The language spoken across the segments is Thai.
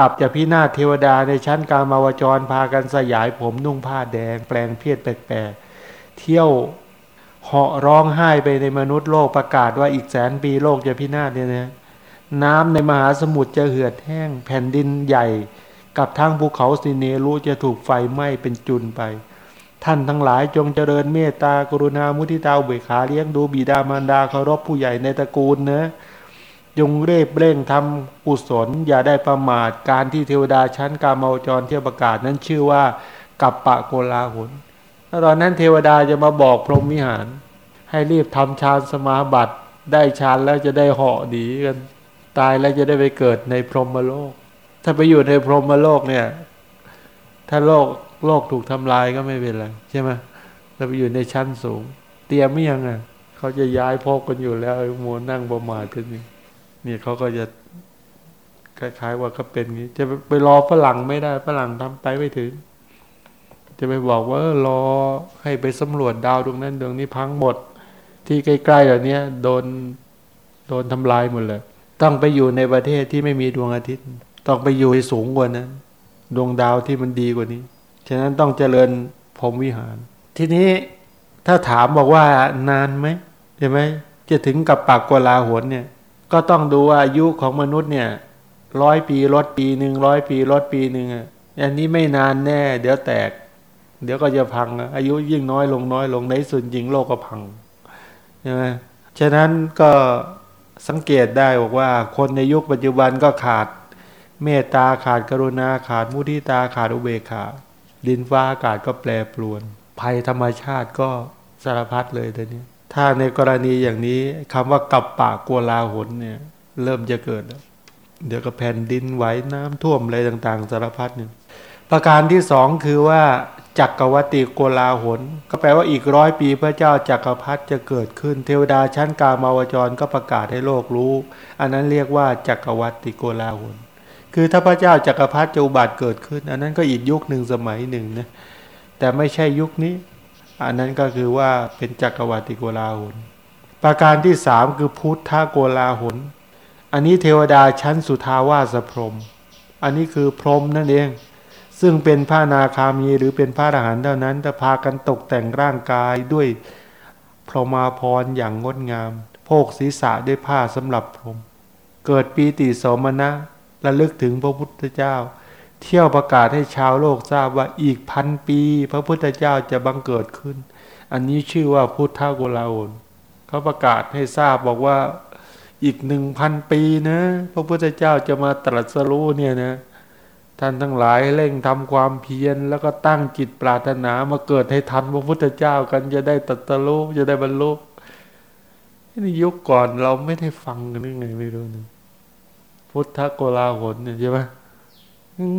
อับจะพินาศเทวดาในชั้นกามาวจรพากันสยายผมนุ่งผ้าแดง แปลงเพศแปลกๆเที่ยวเหาะร้องไห้ไปในมนุษย์โลกประกาศว่าอีกแสนปีโลกจะพินาศเนี่ยนะน้ำในมหาสมุทรจะเหือดแห้ง แผ่นดินใหญ่ กับทั้งภูเขาสิเนรุจะถูกไฟไหม้เป็นจุนไป ท่านทั้งหลายจงเจริญเมตตากรุณามุทิตาเบิกขาเลี้ยงดูบิดามารดาเคารพผู้ใหญ่ในตระกูลเนะ จงเร่เร่งทำกุศลอย่าได้ประมาทการที่เทวดาชั้นกามาจรเที่ยวประกาศนั้นชื่อว่ากัปปะโกลาหนตอนนั้นเทวดาจะมาบอกพรหมวิหาร ให้รีบทำฌานสมาบัติได้ฌานแล้วจะได้เหาะดีกัน ตายแล้วจะได้ไปเกิดในพรหมโลก ถ้าไปอยู่ในพรหมโลกเนี่ย ถ้าโลกโลกถูกทำลายก็ไม่เป็นไรใช่ไหมถ้าไปอยู่ในชั้นสูง เตรียมไม่ยังอะเขาจะย้ายพกกันอยู่แล้วโมนั่งประมาทกันนี่ นี่เขาก็จะคล้ายๆว่าเขาเป็นงี้ จะไปรอฝรั่งไม่ได้ฝรั่งทำไปไม่ถึง จะไปบอกว่ารอให้ไปสำรวจดาวดวงนั้นดวงนี้พังหมด ที่ใกล้ๆเหล่านี้โดนโดนทำลายหมดเลย ต้องไปอยู่ในประเทศที่ไม่มีดวงอาทิตย์ ต้องไปอยู่ให้สูงกว่านั้น ดวงดาวที่มันดีกว่านี้ฉะนั้นต้องเจริญพรหมวิหาร ทีนี้ถ้าถามบอกว่านานไหมใช่ไหมจะถึงกับปากกวลาหนเนี่ย ก็ต้องดูว่าอายุของมนุษย์เนี่ยร้อยปีลดปีหนึ่งร้อยปีลดปีหนึ่งอันนี้ไม่นานแน่ เดี๋ยวแตก เดี๋ยวก็จะพัง อายุยิ่งน้อยลงน้อยลงในส่วนจริงโลกก็พังใช่ไหมฉะนั้นก็สังเกตได้บอกว่า คนในยุคปัจจุบันก็ขาด เมตตาขาดกรุณาขาดมุทิตาขาดอุเบกขาดินฟ้าอากาศก็แปรปรวน ภัยธรรมชาติก็สารพัดเลยตอนนี้ ถ้าในกรณีอย่างนี้คำว่ากับปากกัวลาหนเนี่ย เริ่มจะเกิด เดี๋ยวก็แผ่นดินไหวน้ำท่วมอะไรต่าง ๆ สารพัดหนึ่งประการที่สองคือว่าจักรวติโกลาหน ก็แปลว่าอีกร้อยปีพระเจ้าจักรพรรดิจะเกิดขึ้น เทวดาชั้นกามาวจรก็ประกาศให้โลกรู้ อันนั้นเรียกว่าจักรวติโกลาหน คือถ้าพระเจ้าจักรพรรดิจะอุบัติเกิดขึ้น อันนั้นก็อีกยุคหนึ่งสมัยหนึ่งนะแต่ไม่ใช่ยุคนี้ อันนั้นก็คือว่าเป็นจักรวรรดิโกลาหนประการที่สามคือพุทธโกลาหนอันนี้เทวดาชั้นสุทาวาสพรม อันนี้คือพรมนั่นเอง ซึ่งเป็นพระนาคามีหรือเป็นพระอรหันต์เท่านั้นจะพากันตกแต่งร่างกายด้วยพรหมาพรอย่างงดงาม โพกศีรษะด้วยผ้าสำหรับพรม เกิดปีติสมณะระลึกถึงพระพุทธเจ้า เที่ยวประกาศให้ชาวโลกทราบว่าอีกพันปี พระพุทธเจ้าจะบังเกิดขึ้น อันนี้ชื่อว่าพุทธโกลาโอนเขาประกาศให้ทราบบอกว่าอีกหนึ่งพันปีนะ พระพุทธเจ้าจะมาตรัสรู้เนี่ยนะท่านทั้งหลายเร่งทำความเพียรแล้วก็ตั้งจิตปรารถนามาเกิดให้ทันพระพุทธเจ้ากันจะได้ตรัสรู้จะได้บรรลุนี่ยุคก่อนเราไม่ได้ฟังกันยังไงไม่รู้นะพุทธโกลาหนเนี่ยใช่ไหม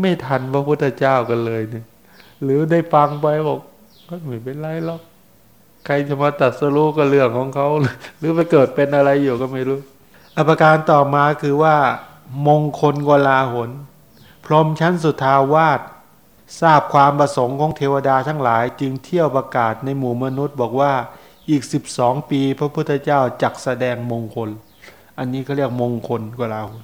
ไม่ทันพระพุทธเจ้ากันเลยเนี่ย หรือได้ฟังไปบอกก็ไม่เป็นไรหรอกใครจะมาตัดสรู้ก็เรื่องของเขา หรือไปเกิดเป็นอะไรอยู่ก็ไม่รู้อภิการต่อมาคือว่า มงคลกลาหน พรหมชั้นสุทาวาสทราบความประสงค์ของเทวดาทั้งหลาย จึงเที่ยวประกาศในหมู่มนุษย์บอกว่าอีกสิบองปี พระพุทธเจ้าจักแสดงมงคล อันนี้เขาเรียกมงคลกลาหน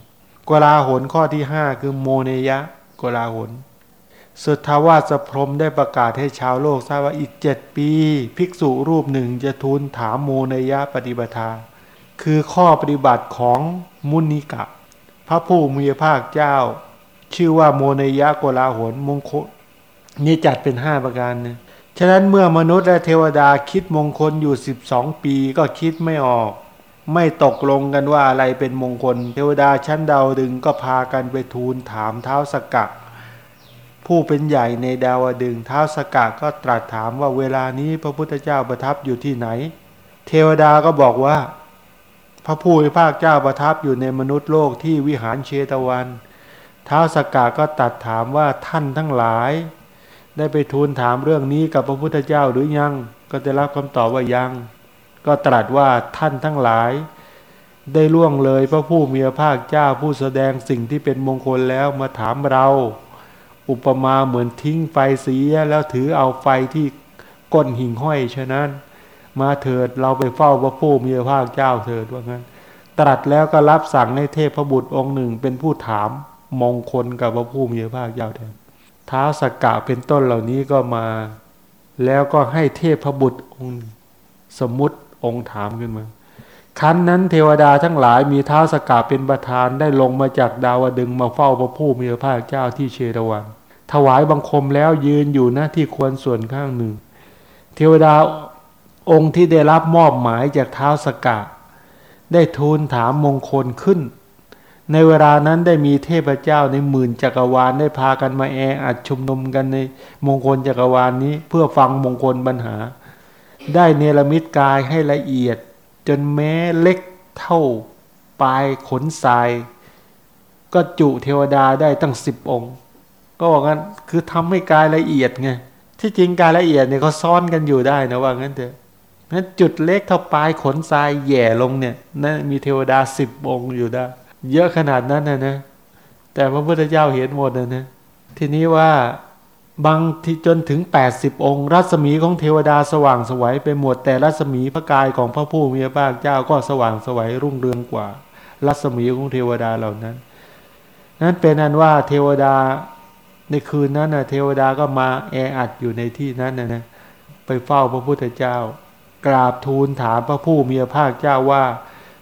กลาหนข้อที่ห้าคือโมเนยะ กลาหนสุทธาวาสพรมได้ประกาศให้ชาวโลกทราบว่าอีกเจ็ดปี ภิกษุรูปหนึ่งจะทูลถามโมนยะปฏิบัติคือข้อปฏิบัติของมุนิกะ พระผู้มีพระเจ้า ชื่อว่าโมนยะโกลาหนมงคลนี่จัดเป็นห้าประการนะฉะนั้นเมื่อมนุษย์และเทวดาคิดมงคลอยู่สิบองปีก็คิดไม่ออก ไม่ตกลงกันว่าอะไรเป็นมงคล เทวดาชั้นดาวดึงก็พากันไปทูลถามเท้าสกัดผู้เป็นใหญ่ในดาวดึงเท้าสกัดก็ตรัสถามว่าเวลานี้พระพุทธเจ้าประทับอยู่ที่ไหน เทวดาก็บอกว่า พระผู้เป็นภาคเจ้าประทับอยู่ในมนุษย์โลกที่วิหารเชตวัน เท้าสกัดก็ตัดถามว่าท่านทั้งหลาย ได้ไปทูลถามเรื่องนี้กับพระพุทธเจ้าหรือยัง ก็จะรับคำตอบว่ายัง ก็ตรัสว่าท่านทั้งหลาย ได้ล่วงเลยพระผู้มีพระภาคเจ้าผู้แสดงสิ่งที่เป็นมงคลแล้วมาถามเรา อุปมาเหมือนทิ้งไฟเสียแล้วถือเอาไฟที่ก้นหิ่งห้อยฉะนั้น มาเถิดเราไปเฝ้าพระผู้มีพระเจ้าเถิดว่างั้น ตรัสแล้วก็รับสั่งในเทพบุตรองค์หนึ่งเป็นผู้ถามมงคลกับพระผู้มีพระภาคเจ้าแทนท้าสกกะเป็นต้นเหล่านี้ก็มา แล้วก็ให้เทพบุตรองค์สมมุติ องค์ถามขึ้นมาครั้นนั้นเทวดาทั้งหลายมีเท้าสกาเป็นประธานได้ลงมาจากดาวดึงมาเฝ้าพระผู้มีพระภาคเจ้าที่เชตวัน ถวายบังคมแล้วยืนอยู่หน้าที่ควรส่วนข้างหนึ่ง เทวดาองค์ที่ได้รับมอบหมายจากเท้าสกาได้ทูลถามมงคลขึ้น ในเวลานั้นได้มีเทพเจ้าในหมื่นจักรวาลได้พากันมาแออัดชุมนุมกันในมงคลจักรวาลนี้ เพื่อฟังมงคลปัญหา ได้เนรมิตกายให้ละเอียด จนแม้เล็กเท่าปลายขนทราย ก็จุเทวดาได้ตั้งสิบองค์ ก็บอกงั้นคือทำให้กายละเอียดไงที่จริงกายละเอียดเนี่ยเขาซ่อนกันอยู่ได้นะว่างั้นเถอะนั้นจุดเล็กเท่าปลายขนทรายแย่ลงเนี่ยนะมีเทวดาสิบองค์อยู่ได้ เยอะขนาดนั้นนะนะแต่พระพุทธเจ้าเห็นหมดนะนะทีนี้ว่า บางที่จนถึง 80 องค์ รัศมีของเทวดาสว่างสวัยไปหมดแต่รัศมีพระกายของพระผู้มีพระภาคเจ้าก็สว่างสวัยรุ่งเรืองกว่า รัศมีของเทวดาเหล่านั้น นั้นเป็นนั้นว่าเทวดาในคืนนั้นนะเทวดาก็มาแออัดอยู่ในที่นั้นนะนะไปเฝ้าพระพุทธเจ้า กราบทูลถามพระผู้มีพระภาคเจ้าว่า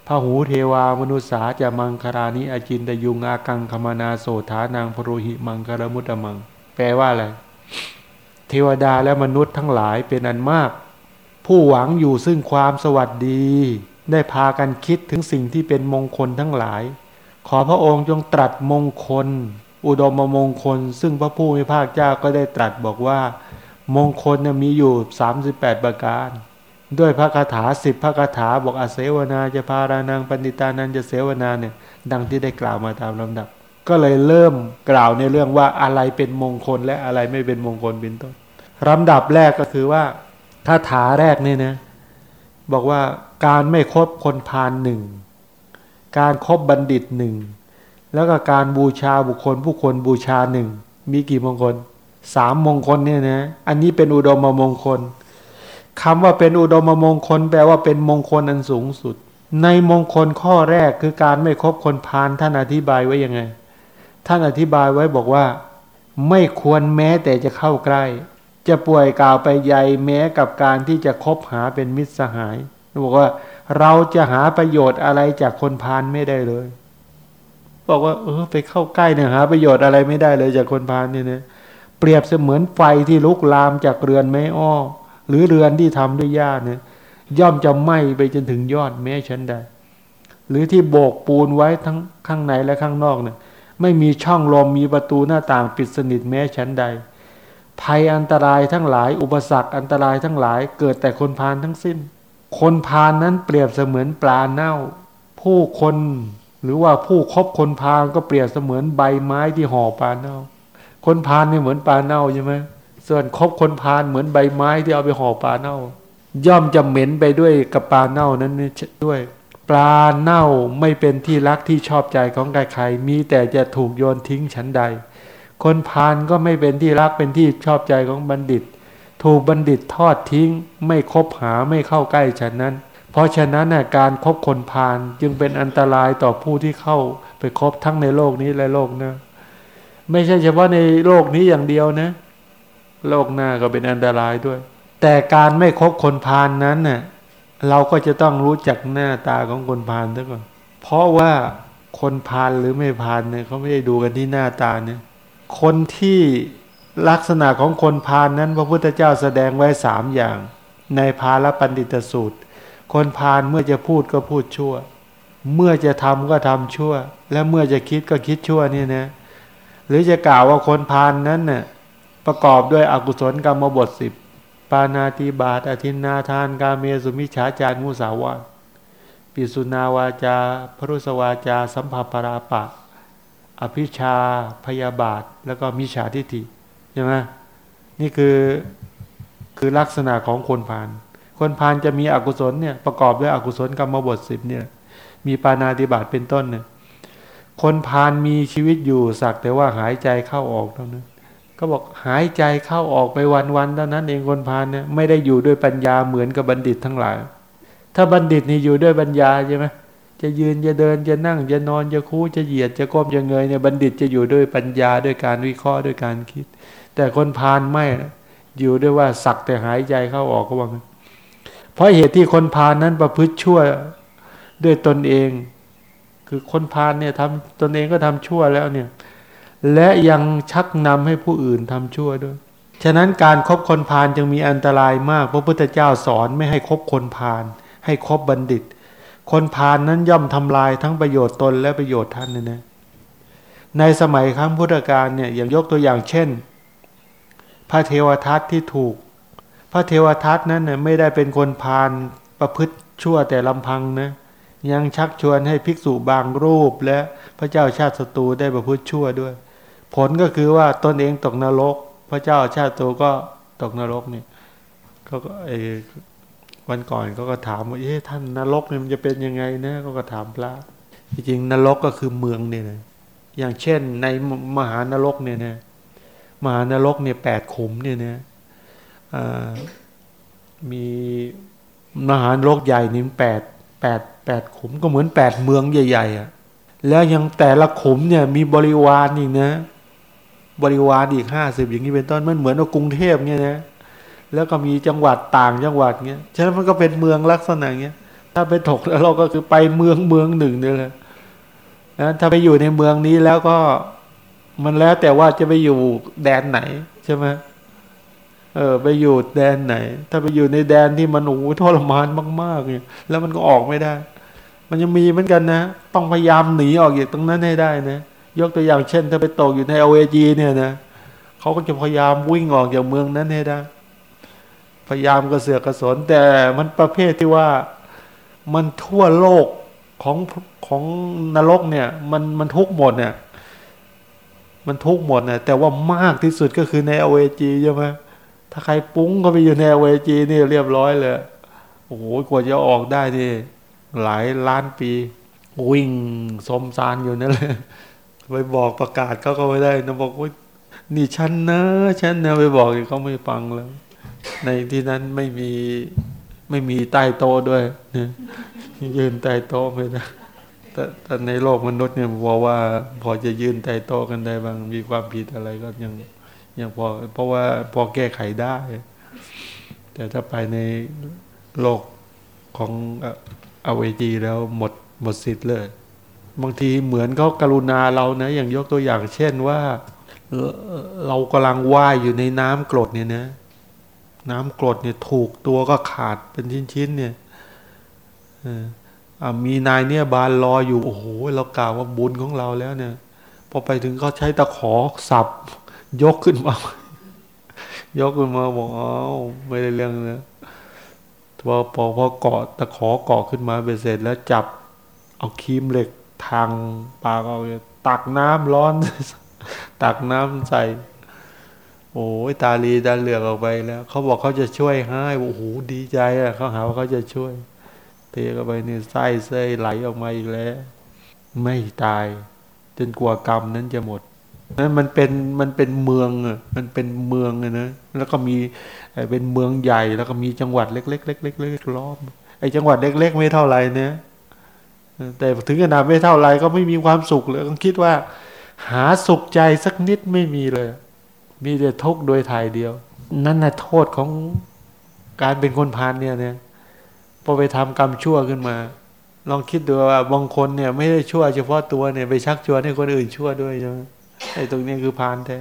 พระหูเทวามนุษสาจะมังคารานิอจินตยุงอากังคมานาโสธานางพโรหิมังคารมุตตมัง แปลว่าอะไร เทวดาและมนุษย์ทั้งหลายเป็นอันมาก ผู้หวังอยู่ซึ่งความสวัสดี ได้พากันคิดถึงสิ่งที่เป็นมงคลทั้งหลาย ขอพระองค์จงตรัสมงคล อุดมมงคล ซึ่งพระผู้มีภาคเจ้าก็ได้ตรัสบอกว่า มงคลมีอยู่ 38 ประการ ด้วยพระคาถาสิบพระคาถาบอกอาเสวนาจะพารานังปณิตานันจะเสวนาเนี่ยดังที่ได้กล่าวมาตามลำดับ ก็เลยเริ่มกล่าวในเรื่องว่าอะไรเป็นมงคลและอะไรไม่เป็นมงคลเป็นต้นลำดับแรกก็คือว่าคาถาแรกนี่นะบอกว่าการไม่คบคนพาลหนึ่งการครบบัณฑิตหนึ่งแล้วก็การบูชาบุคคลผู้คนบูชาหนึ่งมีกี่มงคลสามมงคลเนี่ยนะอันนี้เป็นอุดมมงคลคำว่าเป็นอุดมมงคล แปลว่าเป็นมงคลอันสูงสุด ในมงคลข้อแรกคือการไม่คบคนพาลท่านอธิบายไว้ยังไง ท่านอธิบายไว้บอกว่า ไม่ควรแม้แต่จะเข้าใกล้ จะป่วยกล่าวไปใหญ่แม้กับการที่จะคบหาเป็นมิตรสหายบอกว่า เราจะหาประโยชน์อะไรจากคนพาลไม่ได้เลย บอกว่า เออ ไปเข้าใกล้เนี่ยหาประโยชน์อะไรไม่ได้เลยจากคนพาลเนี่ยนะเปรียบเสมือนไฟที่ลุกลามจากเรือนไม้อ้อ หรือเรือนที่ทำด้วยหญ้าเนี่ยย่อมจะไหม้ไปจนถึงยอดแม้ชั้นใดหรือที่โบกปูนไว้ทั้งข้างในและข้างนอกเนี่ย ไม่มีช่องลมมีประตูหน้าต่างปิดสนิทแม้ชั้นใด ภัยอันตรายทั้งหลาย อุปสรรคอันตรายทั้งหลายเกิดแต่คนพานทั้งสิ้น คนพานนั้นเปรียบเสมือนปลาเน่า ผู้คนหรือว่าผู้คบคนพานก็เปรียบเสมือนใบไม้ที่ห่อปลาเน่า คนพานนี่เหมือนปลาเน่าใช่ไหมส่วนคบคนพานเหมือนใบไม้ที่เอาไปห่อปลาเน่า ย่อมจะเหม็นไปด้วยกับปลาเน่านั้นด้วย ปลาเน่าไม่เป็นที่รักที่ชอบใจของใครๆมีแต่จะถูกโยนทิ้งชั้นใด คนพาลก็ไม่เป็นที่รักเป็นที่ชอบใจของบัณฑิต ถูกบัณฑิตทอดทิ้ง ไม่คบหาไม่เข้าใกล้ฉันนั้น เพราะฉะนั้นการครบคนพาลจึงเป็นอันตรายต่อผู้ที่เข้าไปคบทั้งในโลกนี้และโลกหน้าไม่ใช่เฉพาะในโลกนี้อย่างเดียวนะ โลกหน้าก็เป็นอันตรายด้วย แต่การไม่คบคนพาลนนั้นน่ะ เราก็จะต้องรู้จักหน้าตาของคนพาลซะก่อน เพราะว่าคนพาลหรือไม่พาลเนี่ยเขาไม่ได้ดูกันที่หน้าตาเนี่ย คนที่ลักษณะของคนพาลนนั้น พระพุทธเจ้าแสดงไว้สามอย่าง ในพาลปันดิตสูตร คนพาลเมื่อจะพูดก็พูดชั่ว เมื่อจะทำก็ทำชั่ว และเมื่อจะคิดก็คิดชั่วนี่นะหรือจะกล่าวว่าคนพาลนนั้นเน่ยประกอบด้วยอกุศลกรรมบทสิบ ปานาติบาตอธินนาทาน กาเมสุมิฉาจารมุสาวาปิสุนาวาจา พรุสวาจา สัมภปราปะ อภิชาพยาบาท แล้วก็มิฉาทิฏฐิใช่ไหมนี่คือคือลักษณะของคนพาน คนพานจะมีอกุศลเนี่ยประกอบด้วยอกุศลกรรมบทสิบเนี่ย มีปานาติบาตเป็นต้นเนี่ยคนพานมีชีวิตอยู่สักแต่ว่าหายใจเข้าออกเท่านั้น ก็บอกหายใจเข้าออกไปวันๆเท่านั้นเองคนพาลเนี่ยไม่ได้อยู่ด้วยปัญญาเหมือนกับบัณฑิตทั้งหลาย ถ้าบัณฑิตนี่อยู่ด้วยปัญญาใช่ไหมจะยืนจะเดินจะนั่งจะนอนจะคู่จะเหยียดจะก้มจะเงยเนี่ยบัณฑิตจะอยู่ด้วยปัญญาด้วยการวิเคราะห์ด้วยการคิด แต่คนพาลไม่อยู่ด้วยว่าสักแต่หายใจเข้าออกก็ว่างเพราะเหตุที่คนพาลนั้นประพฤติชั่วด้วยตนเอง คือคนพาลเนี่ยทำตนเองก็ทำชั่วแล้วเนี่ย และยังชักนำให้ผู้อื่นทำชั่วด้วย ฉะนั้นการครบคนพาลจึงมีอันตรายมาก พระพุทธเจ้าสอนไม่ให้คบคนพาลให้คบบัณฑิต คนพาลนนั้นย่อมทำลายทั้งประโยชน์ตนและประโยชน์ท่านนะนะในสมัยครั้งพุทธกาลเนี่ยอย่างยกตัวอย่างเช่น พระเทวทัตที่ถูก พระเทวทัตนั้นเนี่ยไม่ได้เป็นคนพาลประพฤติชั่วแต่ลำพังนะยังชักชวนให้ภิกษุบางรูปและพระเจ้าชาติศัตรูได้ประพฤติชั่วด้วย ผลก็คือว่าตนเองตกนรก พระเจ้าชาติศัตรูก็ตกนรกนี่เขาก็เออวันก่อนเขาก็ถามว่าเอ๊ะท่านนรกเนี่ยมันจะเป็นยังไงนะเขาก็ถามพระจริงๆนรกก็คือเมืองเนี่ยนะอย่างเช่นในมหานรกเนี่ยนะมหานรกเนี่ยแปดขุมเนี่ยนะมีมหานรกใหญ่นี่แปดแปดแปดขุมก็เหมือนแปดเมืองใหญ่ๆอะแล้วยังแต่ละขุมเนี่ยมีบริวารอีกนะ บริวารอีกห้าสิบอย่างนี้เป็นต้นมันเหมือนว่ากรุงเทพเนี่ยนะแล้วก็มีจังหวัดต่างจังหวัดเงี้ยฉะนั้นมันก็เป็นเมืองลักษณะเงี้ยถ้าไปถกแล้วเราก็คือไปเมืองเมืองหนึ่งนี่แหละนะถ้าไปอยู่ในเมืองนี้แล้วก็มันแล้วแต่ว่าจะไปอยู่แดนไหนใช่ไหมเออไปอยู่แดนไหน ถ้าไปอยู่ในแดนที่มันโอ้ทรมานมากๆเนี่ยแล้วมันก็ออกไม่ได้ มันยังมีเหมือนกันนะ ต้องพยายามหนีออกจากตรงนั้นให้ได้นะ ยกตัวอย่างเช่น ถ้าไปตกอยู่ในเอเวจีเนี่ยนะเขาก็จะพยายามวิ่งออกจากเมืองนั้นให้ได้พยายามกระเสือกกระสนแต่มันประเภทที่ว่ามันทั่วโลกของของนรกเนี่ยมันมันทุกหมดเนี่ยมันทุกหมดเนี่ยแต่ว่ามากที่สุดก็คือในเอเวจีใช่ไหมถ้าใครปุ้งก็ไปอยู่ในเวจีนี่เรียบร้อยเลยโอ้โหกว่าจะออกได้นี่หลายล้านปี วิ่งสมซานอยู่นั่นเลย ไปบอกประกาศเขาก็ไม่ได้นะบอกว่านี่ฉันนะฉันนะไปบอกเขาไม่ฟังแล้ว ในที่นั้นไม่มีไม่มีใต้โตด้วยนะยืนใต้โตไม่ได้แต่แต่ในโลกมนุษย์เนี่ยบอกว่าพอจะยืนใต้โตกันได้บางมีความผิดอะไรก็ยังยังพอเพราะว่าพอแก้ไขได้ แต่ถ้าไปในโลกของอเวจีแล้วหมดหมดสิทธิ์เลย บางทีเหมือนเขากรุณาเรานะ อย่างยกตัวอย่างเช่นว่า เรากำลังว่ายอยู่ในน้ำกรดเนี่ยนะ น้ำกรดเนี่ยถูกตัวก็ขาดเป็นชิ้นๆเนี่ยมีนายเนี่ยบานรออยู่ โอ้โห เรากล่าวว่าบุญของเราแล้วเนี่ย พอไปถึงเขาใช้ตะขอสับ ยกขึ้นมา ยกขึ้นมาบอกอ้าวไม่ได้เรื่องนะพอพอพอเกาะตะขอเกาะขึ้นมาเบ็เสร็จแล้วจับเอาคีมเหล็ก ทางปากเอาตักน้ำร้อน ตักน้ำใส่ โอ้ยตาลีตาเหลือกออกไปแล้ว เขาบอกเขาจะช่วยให้โอ้โหดีใจอะเขาหาว่าเขาจะช่วยเทเข้าไปนี่ไส้เส้ไหลออกมาอีกแล้ว ไม่ตาย จนกว่ากรรมนั้นจะหมดนั้นมันเป็นมันเป็นเมืองอะมันเป็นเมืองอะนะแล้วก็มีเป็นเมืองใหญ่แล้วก็มีจังหวัดเล็กๆเล็กๆเล็กๆล้อมไอ้จังหวัดเล็ก ๆ ไม่เท่าไหรเนี่ย แต่ถึงขนาดไม่เท่าไรก็ไม่มีความสุขเลยต้องคิดว่า หาสุขใจสักนิดไม่มีเลย มีแต่ทุกข์โดยถ่ายเดียว นั่นน่ะโทษของการเป็นคนพานเนี่ยเนี่ยพอไปทำกรรมชั่วขึ้นมา ลองคิดดูว่าบางคนเนี่ย ไม่ได้ชั่วเฉพาะตัวเนี่ยไปชักชวนให้คนอื่นชั่วด้วยใช่ไหมไอ้ตรงนี้คือพานแท้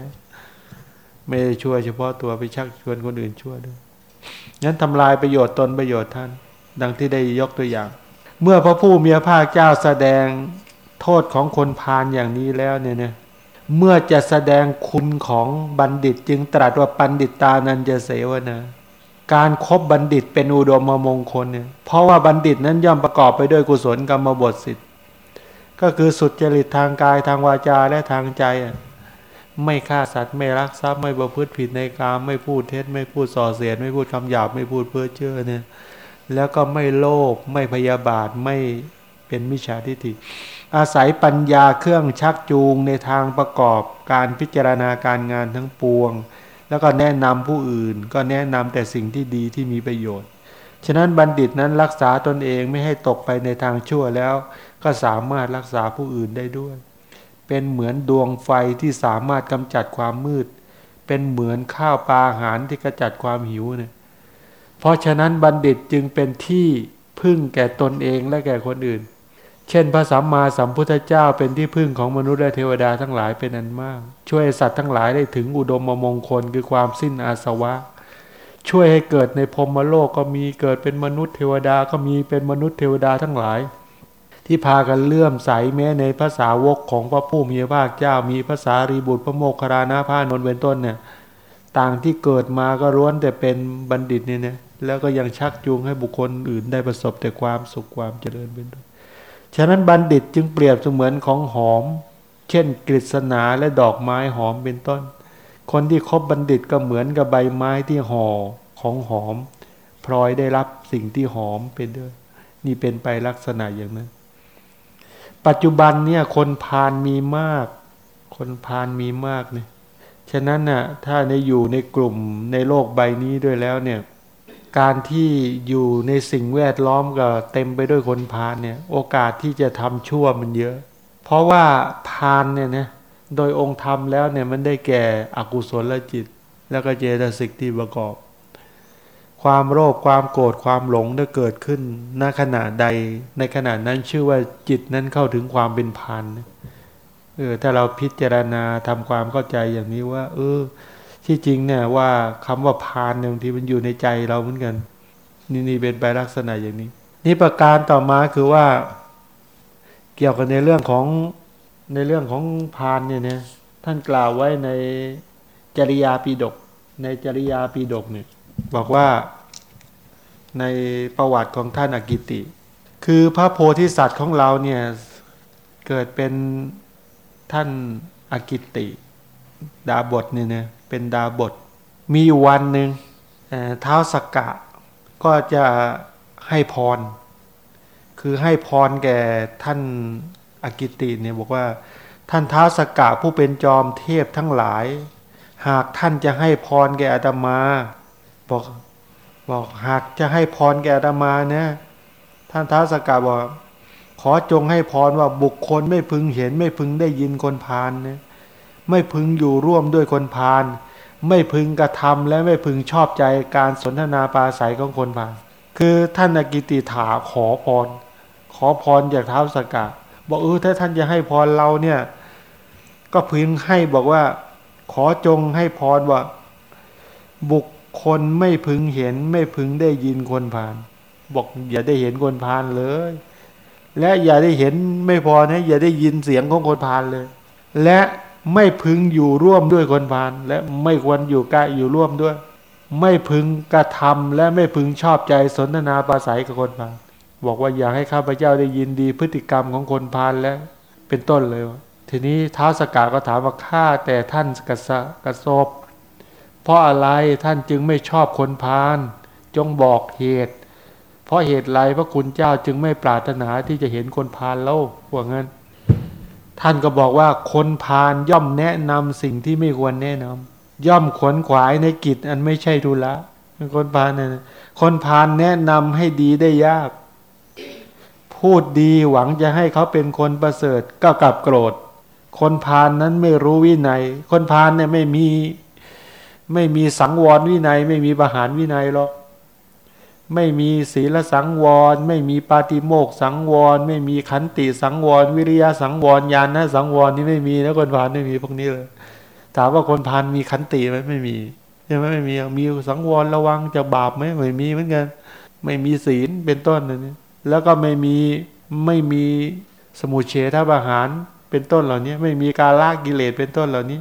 ไม่ได้ชั่วเฉพาะตัวไปชักชวนคนอื่นชั่วด้วยงั้นทำลายประโยชน์ตนประโยชน์ท่าน ดังที่ได้ยกตัวอย่าง เมื่อพระผู้มีพระภาคเจ้าแสดงโทษของคนพาลอย่างนี้แล้วเนี่ยนะเมื่อจะแสดงคุณของบัณฑิตจึงตรัสว่าปัณฑิตตานันจะเสวนาการครบบัณฑิตเป็นอุดมมงคลเนี่ยเพราะว่าบัณฑิตนั้นย่อมประกอบไปด้วยกุศลกรรมบทสิทธิก็คือสุดจริตทางกายทางวาจาและทางใจไม่ฆ่าสัตว์ไม่รักทรัพย์ไม่ประพฤติผิดในกามไม่พูดเท็จไม่พูดส่อเสียดไม่พูดคำหยาบไม่พูดเพ้อเจ้อเนี่ย แล้วก็ไม่โลภไม่พยาบาทไม่เป็นมิจฉาทิฏฐิอาศัยปัญญาเครื่องชักจูงในทางประกอบการพิจารณาการงานทั้งปวง แล้วก็แนะนำผู้อื่น ก็แนะนำแต่สิ่งที่ดีที่มีประโยชน์ ฉะนั้นบัณฑิตนั้นรักษาตนเองไม่ให้ตกไปในทางชั่วแล้ว ก็สามารถรักษาผู้อื่นได้ด้วย เป็นเหมือนดวงไฟที่สามารถกำจัดความมืด เป็นเหมือนข้าวปลาอาหารที่กระจัดความหิวเนี่ย เพราะฉะนั้นบัณฑิตจึงเป็นที่พึ่งแก่ตนเองและแก่คนอื่น เช่นพระสัมมาสัมพุทธเจ้าเป็นที่พึ่งของมนุษย์และเทวดาทั้งหลายเป็นอันมาก ช่วยสัตว์ทั้งหลายได้ถึงอุดมมงคลคือความสิ้นอาสวะ ช่วยให้เกิดในพรมโลกก็มีเกิดเป็นมนุษย์เทวดาก็มีเป็นมนุษย์เทวดาทั้งหลาย ที่พากันเลื่อมใสแม้ในภาษาวกของพระผู้มีพระภาคเจ้ามีภาษารีบุตรพระโมคคารานาพานนเป็นต้นเนี่ยต่างที่เกิดมาก็ร้วนแต่เป็นบัณฑิตเนี่ยนะ แล้วก็ยังชักจูงให้บุคคลอื่นได้ประสบแต่ความสุขความเจริญเป็นต้นฉะนั้นบัณฑิตจึงเปรียบเสมือนของหอม เช่นกฤษณาและดอกไม้หอมเป็นต้น คนที่คบบัณฑิตก็เหมือนกับใบไม้ที่ห่อของหอม พลอยได้รับสิ่งที่หอมเป็นด้วยนี่เป็นไปลักษณะอย่างนั้น ปัจจุบันเนี่ยคนพาลมีมาก คนพาลมีมากเนี่ยฉะนั้นน่ะถ้าในอยู่ในกลุ่มในโลกใบนี้ด้วยแล้วเนี่ย การที่อยู่ในสิ่งแวดล้อมก็เต็มไปด้วยคนพาลเนี่ย โอกาสที่จะทำชั่วมันเยอะ เพราะว่าพาลเนี่ยนะโดยองค์ธรรมแล้วเนี่ยมันได้แก่อกุศลจิต แล้วก็เจตสิกที่ประกอบ ความโลภความโกรธความหลงได้เกิดขึ้นณขณะใด ในขณะนั้นชื่อว่าจิตนั้นเข้าถึงความเป็นพานเออถ้าเราพิจารณาทำความเข้าใจอย่างนี้ว่า เออ ที่จริงเนี่ยว่าคำว่าพานเนี่ยบางทีมันอยู่ในใจเราเหมือนกัน นี่นี่เป็นไปลักษณะอย่างนี้ นี่ประการต่อมาคือว่า เกี่ยวกับในเรื่องของในเรื่องของพานเนี่ยนะท่านกล่าวไว้ในจริยาปีดก ในจริยาปีดกเนี่ยบอกว่าในประวัติของท่านอากิติ คือพระโพธิสัตว์ของเราเนี่ยเกิดเป็นท่านอากิติ ดาบทเนี่ยนะ เป็นดาบท มีอยู่วันหนึ่งเท้าสกกะก็จะให้พร คือให้พรแก่ท่านอากิติเนี่ยบอกว่าท่านเท้าสกกะผู้เป็นจอมเทพทั้งหลาย หากท่านจะให้พรแก่อาตมาบอกบอกหากจะให้พรแก่อาตมาเนี่ยท่านท้าสกกะบอกขอจงให้พรว่าบุคคลไม่พึงเห็นไม่พึงได้ยินคนพานเนี่ยไม่พึงอยู่ร่วมด้วยคนพาล ไม่พึงกระทำและไม่พึงชอบใจการสนทนาปราศัยของคนพาลคือท่านกิติถาขอพร ขอพรจากเท้าสกกะบอกเออถ้าท่านจะให้พรเราเนี่ย ก็พึงให้บอกว่า ขอจงให้พรว่า บุคคลไม่พึงเห็น ไม่พึงได้ยินคนพาลบอกอย่าได้เห็นคนพาลเลย และอย่าได้เห็นไม่พอนะอย่าได้ยินเสียงของคนพาลเลย และ ไม่พึงอยู่ร่วมด้วยคนพาลและไม่ควรอยู่ใกล้อยู่ร่วมด้วย ไม่พึงกระทำและไม่พึงชอบใจสนทนาปราศัยกับคนพาลบอกว่าอยากให้ข้าพเจ้าได้ยินดีพฤติกรรมของคนพาลแล้วเป็นต้นเลย ทีนี้ท้าวสกาก็ถามว่าข้าแต่ท่านกษกระสบเพราะอะไรท่านจึงไม่ชอบคนพาลจงบอกเหตุ เพราะเหตุไรพระคุณเจ้าจึงไม่ปรารถนาที่จะเห็นคนพาลเล่าพวกนั้น ท่านก็บอกว่าคนพาลย่อมแนะนำสิ่งที่ไม่ควรแนะนำย่อมขวนขวายในกิจอันไม่ใช่ธุระคนพาลเนี่ยคนพาลแนะนำให้ดีได้ยาก พูดดีหวังจะให้เขาเป็นคนประเสริฐก็กลับโกรธ คนพาลนนั้นไม่รู้วินัย คนพาลเนี่ยไม่มี ไม่มีสังวรวินัย ไม่มีประหารวินัยหรอก ไม่มีศีลสังวร ไม่มีปาติโมกสังวร ไม่มีขันติสังวร วิริยะสังวรญาณนะสังวรนี่ไม่มีนะคนพานไม่มีพวกนี้เลยถามว่าคนพานมีขันติไหมไม่มีใช่ไหมไม่มีมีสังวรระวังจะบาปไหมไม่มีเหมือนกันไม่มีศีลเป็นต้นนี่แล้วก็ไม่มีไม่มีสมุเฉทบาหารเป็นต้นเหล่านี้ ไม่มีการละกิเลสเป็นต้นเหล่านี้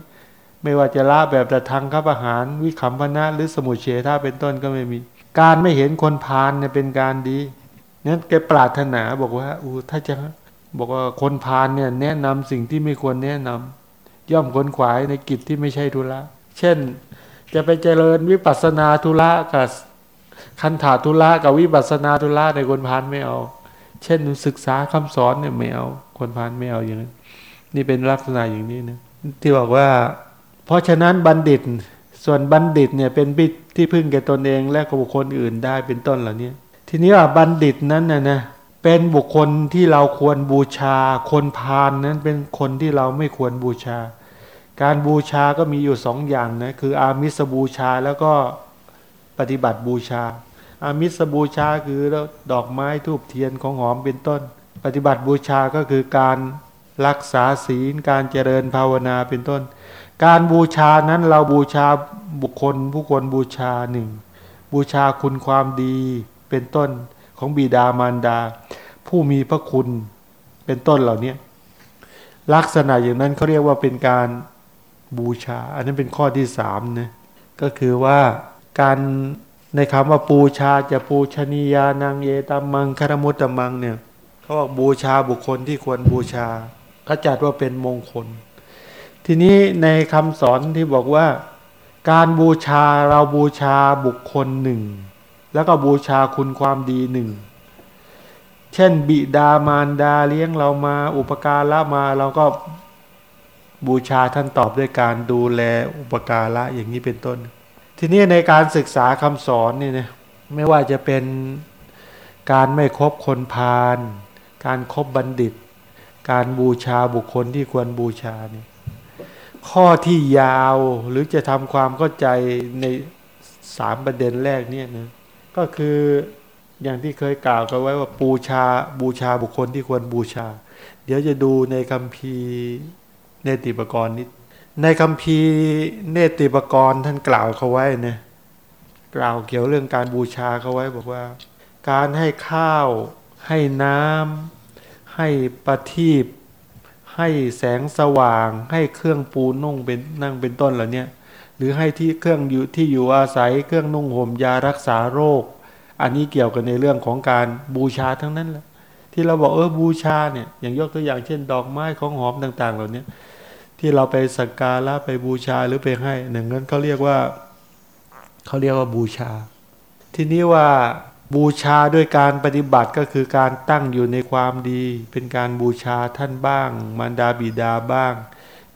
ไม่ว่าจะละแบบแต่ทางข้าอาหารวิคัมพนะหรือสมุเฉทเป็นต้นก็ไม่มี การไม่เห็นคนพาลเนี่ยเป็นการดีนั้นแกปรารถนาบอกว่าอู้ถ้าจะบอกว่าคนพาลเนี่ยแนะนำสิ่งที่ไม่ควรแนะนำย่อมคนขวายในกิจที่ไม่ใช่ธุระ เช่น จะไปเจริญวิปัสนาธุระกับคันถาธุระกับวิปัสนาธุระในคนพาลไม่เอา เช่นศึกษาคำสอนเนี่ยไม่เอา คนพาลไม่เอาอย่างนั้นนี่เป็นลักษณะอย่างนี้นะที่บอกว่า เพราะฉะนั้นบัณฑิต ส่วนบัณฑิตเนี่ยเป็นที่พึ่งแก่ตนเองและกับบุคคลอื่นได้เป็นต้นเหล่านี้ ทีนี้ว่าบัณฑิตนั้นนะนะเป็นบุคคลที่เราควรบูชา คนพาลนนั้นเป็นคนที่เราไม่ควรบูชา การบูชาก็มีอยู่สองอย่างนะคืออามิสบูชาแล้วก็ปฏิบัติบูชา อามิสบูชาคือดอกไม้ทูบเทียนของหอมเป็นต้น ปฏิบัติบูชาก็คือการรักษาศีลการเจริญภาวนาเป็นต้น การบูชานั้นเราบูชาบุคคลผู้ควรบูชาหนึ่งบูชาคุณความดีเป็นต้นของบิดามารดา ผู้มีพระคุณเป็นต้นเหล่านี้ลักษณะอย่างนั้นเขาเรียกว่าเป็นการบูชา อันนั้นเป็นข้อที่สามนะก็คือว่าการในคำว่าปูชาจะปูชนียานางเยตัมมังคารมุตตมังเนี่ยเขาบอกบูชาบุคคลที่ควรบูชาเขาจัดว่าเป็นมงคล ทีนี้ในคำสอนที่บอกว่า การบูชาเราบูชาบุคคลหนึ่ง แล้วก็บูชาคุณความดีหนึ่ง เช่น บิดามารดาเลี้ยงเรามาอุปการะมาเราก็บูชาท่านตอบด้วยการดูแลอุปการะอย่างนี้เป็นต้น ทีนี้ในการศึกษาคำสอนเนี่ยนะไม่ว่าจะเป็นการไม่คบคนพาลการครบบัณฑิต การบูชาบุคคลที่ควรบูชาเนี่ย ข้อที่ยาวหรือจะทำความเข้าใจในสามประเด็นแรกเนี่ยนะก็คืออย่างที่เคยกล่าวกันไว้ว่าบูชาบูชาบุคคลที่ควรบูชา เดี๋ยวจะดูในคำพีเนติปกรณ์นิดในคำพีเนติปกรณ์ท่านกล่าวเขาไว้นะกล่าวเกี่ยวเรื่องการบูชาเขาไว้บอกว่า การให้ข้าวให้น้ำให้ประทีป ให้แสงสว่าง ให้เครื่องปูนุ่งเป็นนั่งเป็นต้นเหล่านี้หรือให้ที่เครื่องอยู่ที่อยู่อาศัยเครื่องนุ่งห่มยารักษาโรค อันนี้เกี่ยวกันในเรื่องของการบูชาทั้งนั้นแหละที่เราบอกเออบูชาเนี่ยอย่างยกตัวอย่างเช่น ดอกไม้ของหอมต่าง ๆ เหล่านี้ที่เราไปสักการะไปบูชาหรือไปให้หนึ่งนั้นเขาเรียกว่าเขาเรียกว่าบูชา ทีนี้ว่า บูชาด้วยการปฏิบัติก็คือการตั้งอยู่ในความดี เป็นการบูชาท่านบ้าง มารดาบิดาบ้าง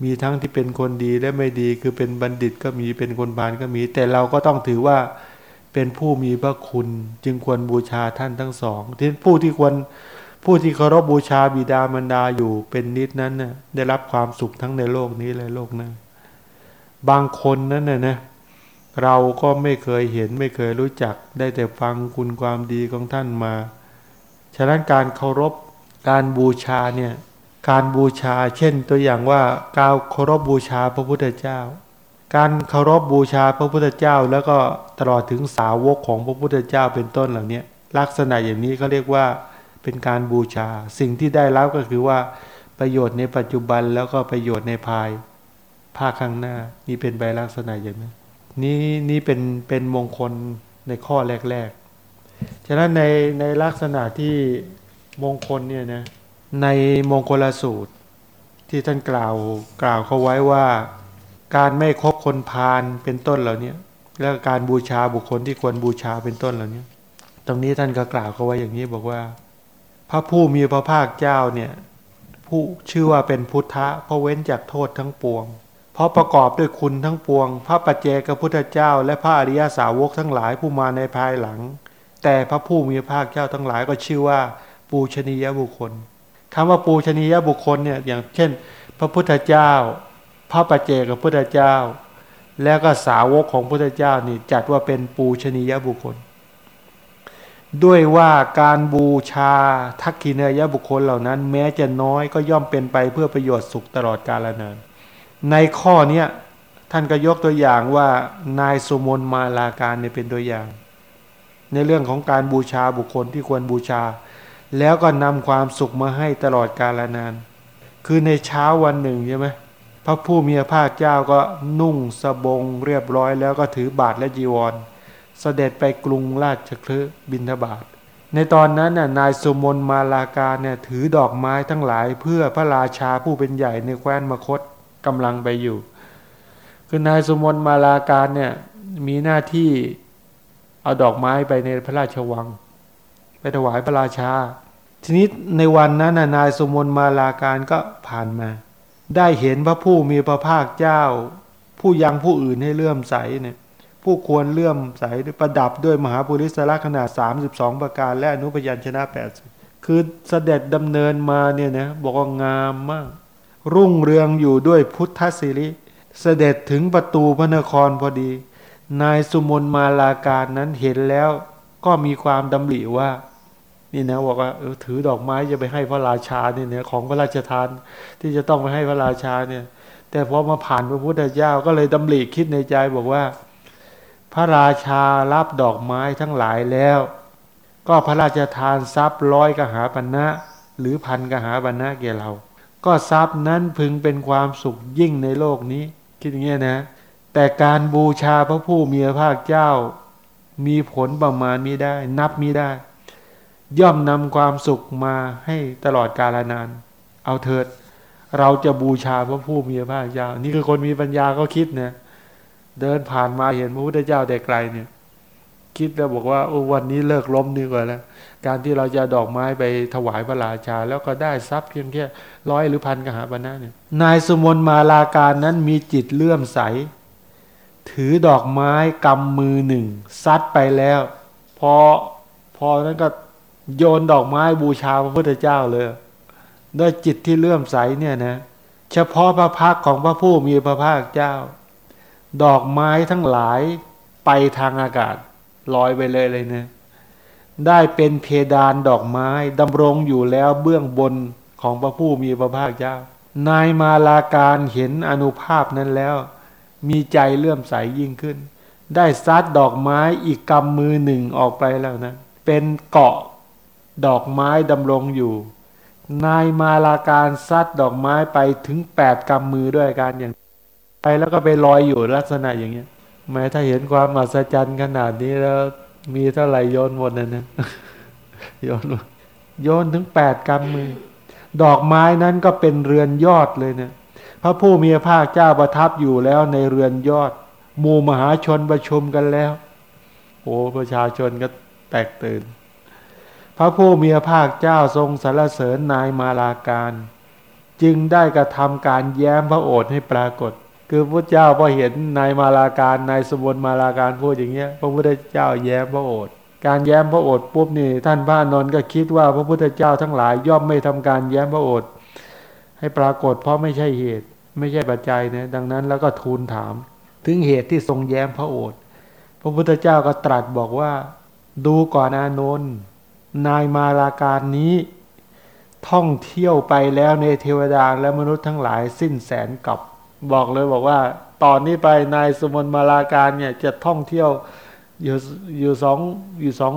มีทั้งที่เป็นคนดีและไม่ดีคือเป็นบัณฑิตก็มีเป็นคนบานก็มี แต่เราก็ต้องถือว่าเป็นผู้มีพระคุณ จึงควรบูชาท่านทั้งสองที่ผู้ที่ควรผู้ที่เคารพบบูชาบิดามารดาอยู่เป็นนิดนั้นน่ะได้รับความสุขทั้งในโลกนี้และโลกหน้าบางคนนั้นน่ะนะ เราก็ไม่เคยเห็นไม่เคยรู้จักได้แต่ฟังคุณความดีของท่านมา ฉะนั้นการเคารพการบูชาเนี่ยการบูชาเช่นตัวอย่างว่าการเคารพบูชาพระพุทธเจ้า การเคารพบูชาพระพุทธเจ้า แล้วก็ตลอดถึงสาวกของพระพุทธเจ้าเป็นต้นเหล่านี้ลักษณะอย่างนี้เขาเรียกว่าเป็นการบูชา สิ่งที่ได้รับก็คือว่าประโยชน์ในปัจจุบันแล้วก็ประโยชน์ในภายภาคข้างหน้านี่เป็นใบลักษณะอย่างนี้น นี่เป็นเป็นมงคลในข้อแรกๆ ฉะนั้นในในลักษณะที่มงคลเนี่ยนะในมงคลสูตรที่ท่านกล่าวกล่าวเขาไว้ว่า การไม่คบคนพาลเป็นต้นเหล่านี้แล้วการบูชาบุคคลที่ควรบูชาเป็นต้นเหล่านี้ตรงนี้ท่านก็กล่าวเขาไว้อย่างนี้บอกว่า พระผู้มีพระภาคเจ้าเนี่ยผู้ชื่อว่าเป็นพุทธะเพราะเว้นจากโทษทั้งปวง เพราะประกอบด้วยคุณทั้งปวง พระปัจเจกพุทธเจ้า และพระอริยสาวกทั้งหลายผู้มาในภายหลัง แต่พระผู้มีพระภาคเจ้าทั้งหลายก็ชื่อว่า ปูชนียบุคคลคำว่าปูชนียบุคคลเนี่ยอย่างเช่น พระพุทธเจ้า พระปัจเจกพุทธเจ้า แล้วก็สาวกของพุทธเจ้านี่จัดว่าเป็นปูชนียบุคคล ด้วยว่าการบูชาทักขิเนยบุคคลเหล่านั้น แม้จะน้อยก็ย่อมเป็นไปเพื่อประโยชน์สุขตลอดกาลนาน ในข้อนี้ท่านก็ยกตัวอย่างว่านายสุมนมาลาการเนี่ยเป็นตัวอย่าง ในเรื่องของการบูชาบุคคลที่ควรบูชา แล้วก็นำความสุขมาให้ตลอดกาลนาน คือในเช้าวันหนึ่งใช่ไหมพระผู้มีพระภาคเจ้าก็นุ่งสบงเรียบร้อย แล้วก็ถือบาทและจีวร เสด็จไปกรุงราชคลึบินทบาทในตอนนั้นน่ะนายสุมนมาลาการเนี่ยถือดอกไม้ทั้งหลายเพื่อพระราชาผู้เป็นใหญ่ในแคว้นมคต กำลังไปอยู่ คือนายสมนมาลาการเนี่ยมีหน้าที่เอาดอกไม้ไปในพระราชวัง ไปถวายพระราชา ทีนี้ในวันนั้นนายสมนมาลาการก็ผ่านมา ได้เห็นพระผู้มีพระภาคเจ้า ผู้ยังผู้อื่นให้เลื่อมใสเนี่ยผู้ควรเลื่อมใสประดับด้วยมหาปุริสละขนาด 32 ประการ และอนุพยัญชนะ 80 คือเสด็จดำเนินมาเนี่ยนะบอกว่างามมาก รุ่งเรืองอยู่ด้วยพุทธศิริ เสด็จถึงประตูพระนครพอดี นายสุมนมาลาการนั้นเห็นแล้วก็มีความดำริว่า นี่นะบอกว่าถือดอกไม้จะไปให้พระราชาเนี่ยนะของพระราชทานที่จะต้องไปให้พระราชาเนี่ย แต่พอมาผ่านพระพุทธเจ้าก็เลยดำริคิดในใจบอกว่า พระราชารับดอกไม้ทั้งหลายแล้ว ก็พระราชทานทรัพย์ร้อยกหาปณะนะหรือพันกหาปณะนะแก่เรา ก็ทรัพย์นั้นพึงเป็นความสุขยิ่งในโลกนี้ คิดอย่างเงี้ยนะ แต่การบูชาพระผู้มีพระภาคเจ้า มีผลประมาณมีได้ นับมีได้ ย่อมนำความสุขมาให้ตลอดกาลนาน เอาเถิด เราจะบูชาพระผู้มีพระภาคเจ้า นี่คือคนมีปัญญาก็คิดนะเดินผ่านมาเห็นพระพุทธเจ้าแต่ไกลเนี่ย คิดแล้วบอกว่าโอ้วันนี้เลิกล้มดีกว่าแล้วการที่เราจะดอกไม้ไปถวายพระราชา แล้วก็ได้ทรัพย์เพียงแค่ร้อยหรือพันกหาปณะเนี่ยนายสมนมาลาการนั้นมีจิตเลื่อมใส ถือดอกไม้กำมือหนึ่งซัดไปแล้ว พอพอนั้นก็โยนดอกไม้บูชาพระพุทธเจ้าเลย ด้วยจิตที่เลื่อมใสเนี่ยนะเฉพาะพระพักของพระผู้มีพระภาคเจ้า ดอกไม้ทั้งหลายไปทางอากาศ ลอยไปเลยเลยเนะได้เป็นเพดานดอกไม้ดำรงอยู่แล้วเบื้องบนของพระผู้มีพระภาคเจ้านายมาลาการเห็นอนุภาพนั้นแล้ว มีใจเลื่อมใสยิ่งขึ้น ได้ซัดดอกไม้อีกกำมือหนึ่งออกไปแล้วนะ เป็นเกาะดอกไม้ดำรงอยู่ นายมาลาการซัดดอกไม้ไปถึงแปดกำมือด้วยการอย่าง ไปแล้วก็ไปลอยอยู่ลักษณะอย่างเงี้ย แม้ถ้าเห็นความมหัศจรรย์ขนาดนี้แล้ว มีเท่าไหร่โยนหมดนะนะโยนโยนถึงแปดกำมือ ดอกไม้นั้นก็เป็นเรือนยอดเลยเนะพระผู้มีพระภาคเจ้าประทับอยู่แล้วในเรือนยอดหมู่มหาชนประชุมกันแล้วโอ้ประชาชนก็แตกตื่น พระผู้มีพระภาคเจ้าทรงสรรเสริญนายมาลาการ จึงได้กระทำการแย้มพระโอษฐ์ให้ปรากฏ คือพระเจ้าพอเห็นนายมาลาการนายสมบูรณ์มาลาการพูดอย่างเงี้ย พระพุทธเจ้าแย้มพระโอษฐ์การแย้มพระโอษฐ์ปุ๊บนี่ท่านพระนนท์ก็คิดว่าพระพุทธเจ้าทั้งหลายย่อมไม่ทำการแย้มพระโอษฐ์ให้ปรากฏเพราะไม่ใช่เหตุ ไม่ใช่ปัจจัยนะดังนั้นแล้วก็ทูลถาม ถึงเหตุที่ทรงแย้มพระโอษฐ์พระพุทธเจ้าก็ตรัสบอกว่า ดูก่อนอานนท์นายมาราการนี้ ท่องเที่ยวไปแล้วในเทวดาและมนุษย์ทั้งหลายสิ้นแสนกับ บอกเลยบอกว่าตอนนี้ไปนายสมนมาราการเนี่ยจะท่องเที่ยวอยู่อยู่สองอยู่สอง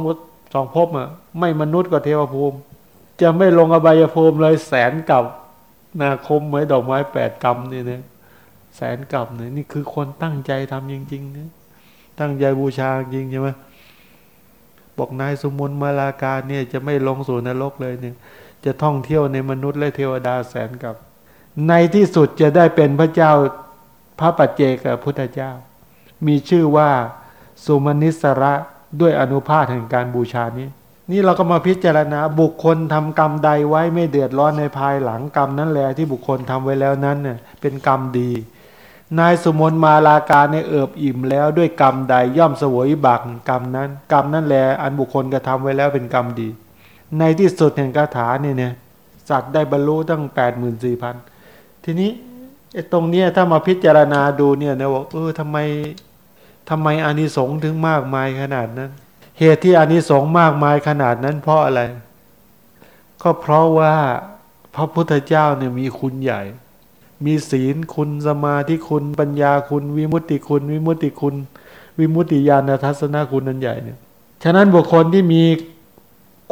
สองภพอะไม่มนุษย์กับเทวภูมิ จะไม่ลงอบายภูมิเลยแสนกับนาคมไม้ดอกไม้แปดกำนี่นะแสนกำเนี่ยนี่คือคนตั้งใจทำจริงๆนะตั้งใจบูชาจริงใช่ไหมบอกนายสมุนมาลาการเนี่ยจะไม่ลงสู่นรกเลยเนี่ยจะท่องเที่ยวในมนุษย์และเทวดาแสนกับ ในที่สุดจะได้เป็นพระเจ้าพระปัจเจกพุทธเจ้า มีชื่อว่าสุมนิสระด้วยอนุภาพแห่งการบูชานี้ นี่เราก็มาพิจารณาบุคคลทำกรรมใดไว้ไม่เดือดร้อนในภายหลังกรรมนั้นแลที่บุคคลทำไว้แล้วนั้นเนี่ยเป็นกรรมดี นายสมนมาลาการในเอิบอิ่มแล้วด้วยกรรมใดย่อมสวยบักกรรมนั้น กรรมนั้นแลอันบุคคลกระทาไว้แล้วเป็นกรรมดี ในที่สุดแห่งคาถาเนี่ยเนี่ยสัตว์ได้บรรลุตั้งแปดหมื่นสี่พัน ทีนี้ไอ้ตรงเนี้ยถ้ามาพิจารณาดูเนี่ยนะว่าเออทำไมทำไมอานิสงส์ถึงมากมายขนาดนั้น เหตุที่อานิสงส์มากมายขนาดนั้นเพราะอะไร ก็เพราะว่าพระพุทธเจ้าเนี่ยมีคุณใหญ่ มีศีลคุณสมาธิคุณปัญญาคุณ วิมุตติคุณ วิมุตติคุณ วิมุตติญาณทัศนคุณนั้นใหญ่เนี่ย ฉะนั้นบุคคลที่มี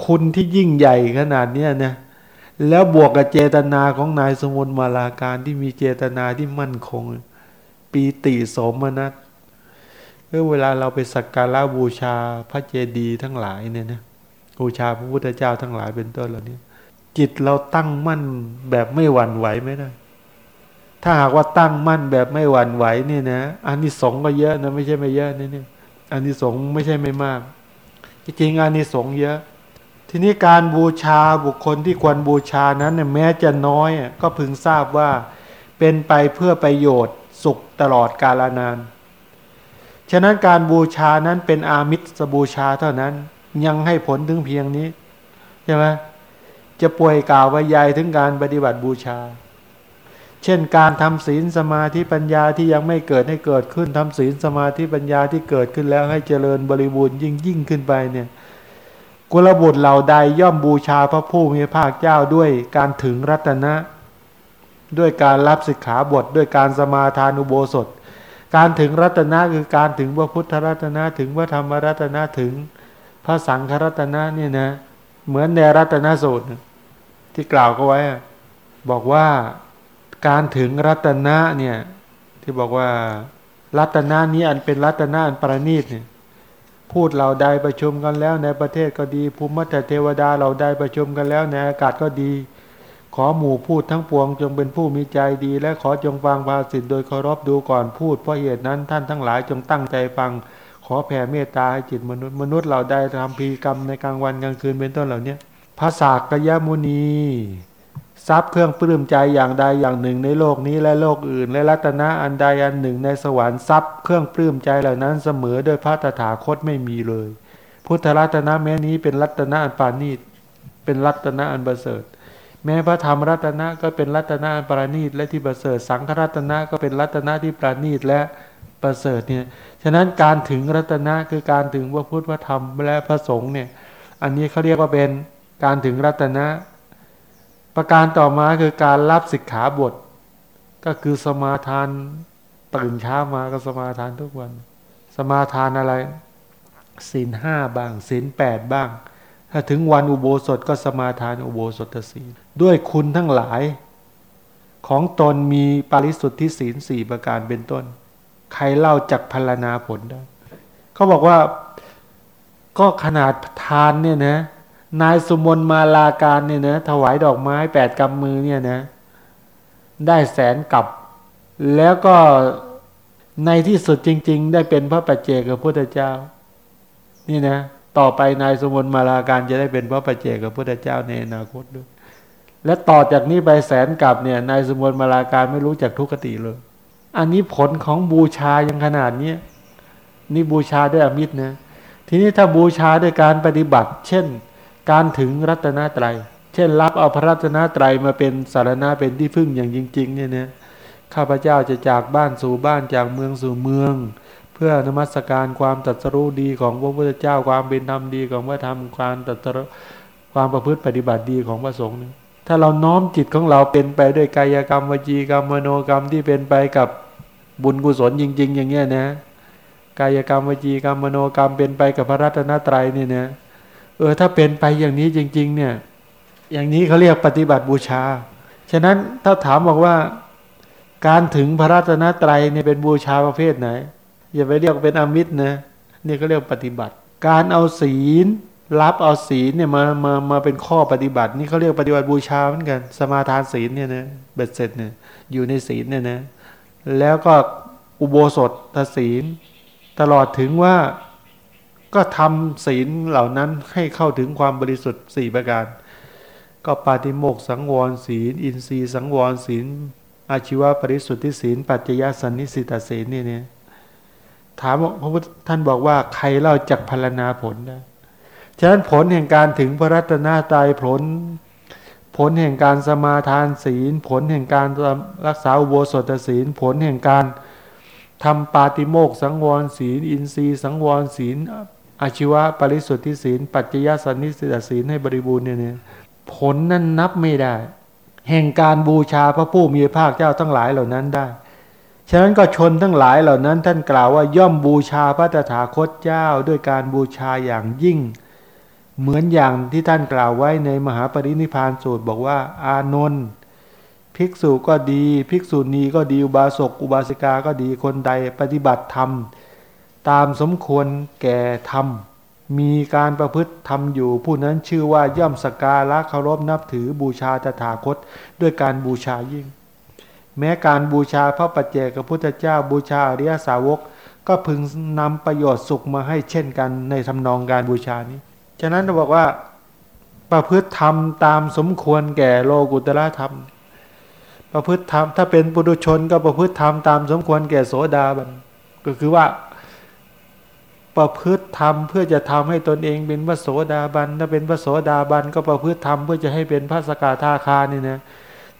คุณที่ยิ่งใหญ่ขนาดเนี้ยนะ แล้วบวกกับเจตนาของนายสมุนมาลาการที่มีเจตนาที่มั่นคง ปีติสมนัตเมื่อเวลาเราไปสักการะบูชาพระเจดีย์ทั้งหลายเนี่ยนะบูชาพระพุทธเจ้าทั้งหลายเป็นต้นเหล่านี้จิตเราตั้งมั่นแบบไม่หวั่นไหวไม่ได้ ถ้าหากว่าตั้งมั่นแบบไม่หวั่นไหวเนี่ยนะอันนี้สงก็เยอะนะไม่ใช่ไม่เยอะนี่นี่อันนี้สงไม่ใช่ไม่มากจริงอันนี้สงเยอะ ทีนี้การบูชาบุคคลที่ควรบูชานั้นแม้จะน้อยก็พึงทราบว่าเป็นไปเพื่อประโยชน์สุขตลอดกาลนาน ฉะนั้นการบูชานั้นเป็นอามิสบูชาเท่านั้นยังให้ผลถึงเพียงนี้ใช่ไหมจะป่วยกล่าววิยายถึงการปฏิบัติบูชา เช่นการทำศีลสมาธิปัญญาที่ยังไม่เกิดให้เกิดขึ้นทำศีลสมาธิปัญญาที่เกิดขึ้นแล้วให้เจริญบริบูรณ์ยิ่งยิ่งขึ้นไปเนี่ย กุลบุตรเหล่าใดย่อมบูชาพระผู้มีภาคเจ้าด้วยการถึงรัตนะ ด้วยการรับสิกขาบทด้วยการสมาทานุโบสถ การถึงรัตนะคือการถึงพระพุทธรัตนะถึงพระธรรมรัตนะถึงพระสังฆรัตนะเนี่ยนะ เหมือนในรัตนสูตรที่กล่าวก็ไว้ บอกว่าการถึงรัตนะเนี่ยที่บอกว่ารัตนะนี้อันเป็นรัตนะอันประณีตเนี่ย พูดเราใดประชุมกันแล้วในประเทศก็ดี ภูมิเทวดาเราใดประชุมกันแล้วในอากาศก็ดี ขอหมู่พูดทั้งปวงจงเป็นผู้มีใจดี และขอจงฟังภาสิทธิ์โดยเคารพดูก่อนพูดเพราะเหตุนั้นท่านทั้งหลายจงตั้งใจฟัง ขอแผ่เมตตาให้จิตมนุษย์มนุษย์เราได้ทำพีกรรมในกลางวันกลางคืนเป็นต้นเหล่านี้ภาษากยมุนี ทรัพย์เครื่องปลื้มใจอย่างใดอย่างหนึ่งในโลกนี้และโลกอื่น และรัตนะอันใดอันหนึ่งในสวรรค์ทรัพย์เครื่องปลื้มใจเหล่านั้นเสมอโดยพระตถาคตไม่มีเลย พุทธรัตนะแม้นี้เป็นรัตนะอันปานีตเป็นรัตนะอันประเสริฐ แม้พระธรรมรัตนะก็เป็นรัตนะอันปราณีตและที่ประเสริฐ สังฆรัตนะก็เป็นรัตนะที่ปราณีตและประเสริฐเนี่ยฉะนั้นการถึงรัตนะคือการถึงพระพุทธพระธรรมและพระสงฆ์เนี่ยอันนี้เขาเรียกว่าเป็นการถึงรัตนะ ประการต่อมาคือการรับสิกขาบท ก็คือสมาทานตื่นเช้ามาก็สมาทานทุกวัน สมาทานอะไรศีลห้าบ้างศีลแปดบ้าง ถ้าถึงวันอุโบสถก็สมาทานอุโบสถศีลด้วยคุณทั้งหลาย ของตนมีปริสุทธิศีลสี่ประการเป็นต้น ใครเล่าจักพลนาผลได้เขาบอกว่าก็ขนาดทานเนี่ยนะ นายสุมนมาลาการเนี่ยนะถวายดอกไม้แปดกำมือเนี่ยนะได้แสนกับ แล้วก็ในที่สุดจริง ๆ ได้เป็นพระปัจเจกับพุทธเจ้า นี่นะต่อไปนายสุมนมาลาการจะได้เป็นพระปัจเจกับพุทธเจ้าในอนาคตด้วย และต่อจากนี้ไปแสนกับเนี่ยนายสุมนมาลาการไม่รู้จักทุกขติเลย อันนี้ผลของบูชายังขนาดนี้นี่บูชาด้วยอมิตรนะทีนี้ถ้าบูชาด้วยการปฏิบัติ เช่น การถึงรัตนตรัย เช่นรับเอาพระรัตนตรัยมาเป็นสารณะเป็นที่พึ่งอย่างจริง ๆ เนี่ยนะข้าพเจ้าจะจากบ้านสู่บ้านจากเมืองสู่เมือง เพื่อนมัสการความตัดสรู้ดีของพระพุทธเจ้าความเป็นธรรมดีของพระธรรมความตัดสรู้ความประพฤติปฏิบัติดีของพระสงฆ์ถ้าเราน้อมจิตของเราเป็นไปด้วยกายกรรมวจีกรรมมโนกรรมที่เป็นไปกับบุญกุศลจริง ๆ อย่างเงี้ยนะ กายกรรมวจีกรรมมโนกรรมเป็นไปกับพระรัตนตรัยเนี่ยนะ เออถ้าเป็นไปอย่างนี้จริง ๆ เนี่ย อย่างนี้เขาเรียกปฏิบัติบูชา ฉะนั้นถ้าถามบอกว่า การถึงพระรัตนตรัยเนี่ยเป็นบูชาประเภทไหน อย่าไปเรียกเป็นอมิตรนะนี่ก็เรียกปฏิบัติ การเอาศีลรับเอาศีลเนี่ยมามามาเป็นข้อปฏิบัติ นี่เขาเรียกปฏิบัติบูชาเหมือนกัน สมาทานศีลเนี่ยนะเบ็ดเสร็จเนี่ยอยู่ในศีลเนี่ยนะแล้วก็อุโบสถศีล ตลอดถึงว่า ก็ทำศีลเหล่านั้นให้เข้าถึงความบริสุทธิ์สี่ประการ ก็ปาติโมกสังวรศีล อินทรีย์สังวรศีล อาชีวะปริสุทธิศีล ปัจจยสันนิสิตาศีลนี่เนี่ยถามพระพุทธท่านบอกว่าใครเล่าจักพรรณนาผลได้ฉะนั้นผลแห่งการถึงพระรัตนตายผล ผลแห่งการสมาทานศีล ผลแห่งการรักษาอุโบสถศีล ผลแห่งการทำปาติโมกสังวรศีล อินทรีย์สังวรศีล อาชีวะปริสุทธิศีล ปัจจยสันนิสิตศีลให้บริบูรณ์เนี่ยผลนั้นนับไม่ได้ แห่งการบูชาพระผู้มีภาคเจ้าทั้งหลายเหล่านั้นได้ ฉะนั้นก็ชนทั้งหลายเหล่านั้นท่านกล่าวว่าย่อมบูชาพระตถาคตเจ้าด้วยการบูชาอย่างยิ่ง เหมือนอย่างที่ท่านกล่าวไว้ในมหาปรินิพานสูตรบอกว่า อานนท์ภิกษุก็ดี ภิกษุณีก็ดีอุบาสกอุบาสิกาก็ดีคนใดปฏิบัติธรรม ตามสมควรแก่ธรรม มีการประพฤติธรรมอยู่ ผู้นั้นชื่อว่าย่อมสการะเคารพนับถือบูชาตถาคตด้วยการบูชายิ่ง แม้การบูชาพระปัจเจกพุทธเจ้าบูชาอริยสาวก ก็พึงนำประโยชน์สุขมาให้เช่นกันในทำนองการบูชานี้ ฉะนั้นเราบอกว่าประพฤติธรรมตามสมควรแก่โลกุตละธรรม ประพฤติธรรมถ้าเป็นปุถุชนก็ประพฤติธรรมตามสมควรแก่โสดาบันก็คือว่า ประพฤติธรรมเพื่อจะทำให้ตนเองเป็นพระโสดาบัน ถ้าเป็นพระโสดาบัน ก็ประพฤติธรรมเพื่อจะให้เป็นพระสกทาคานี่นะ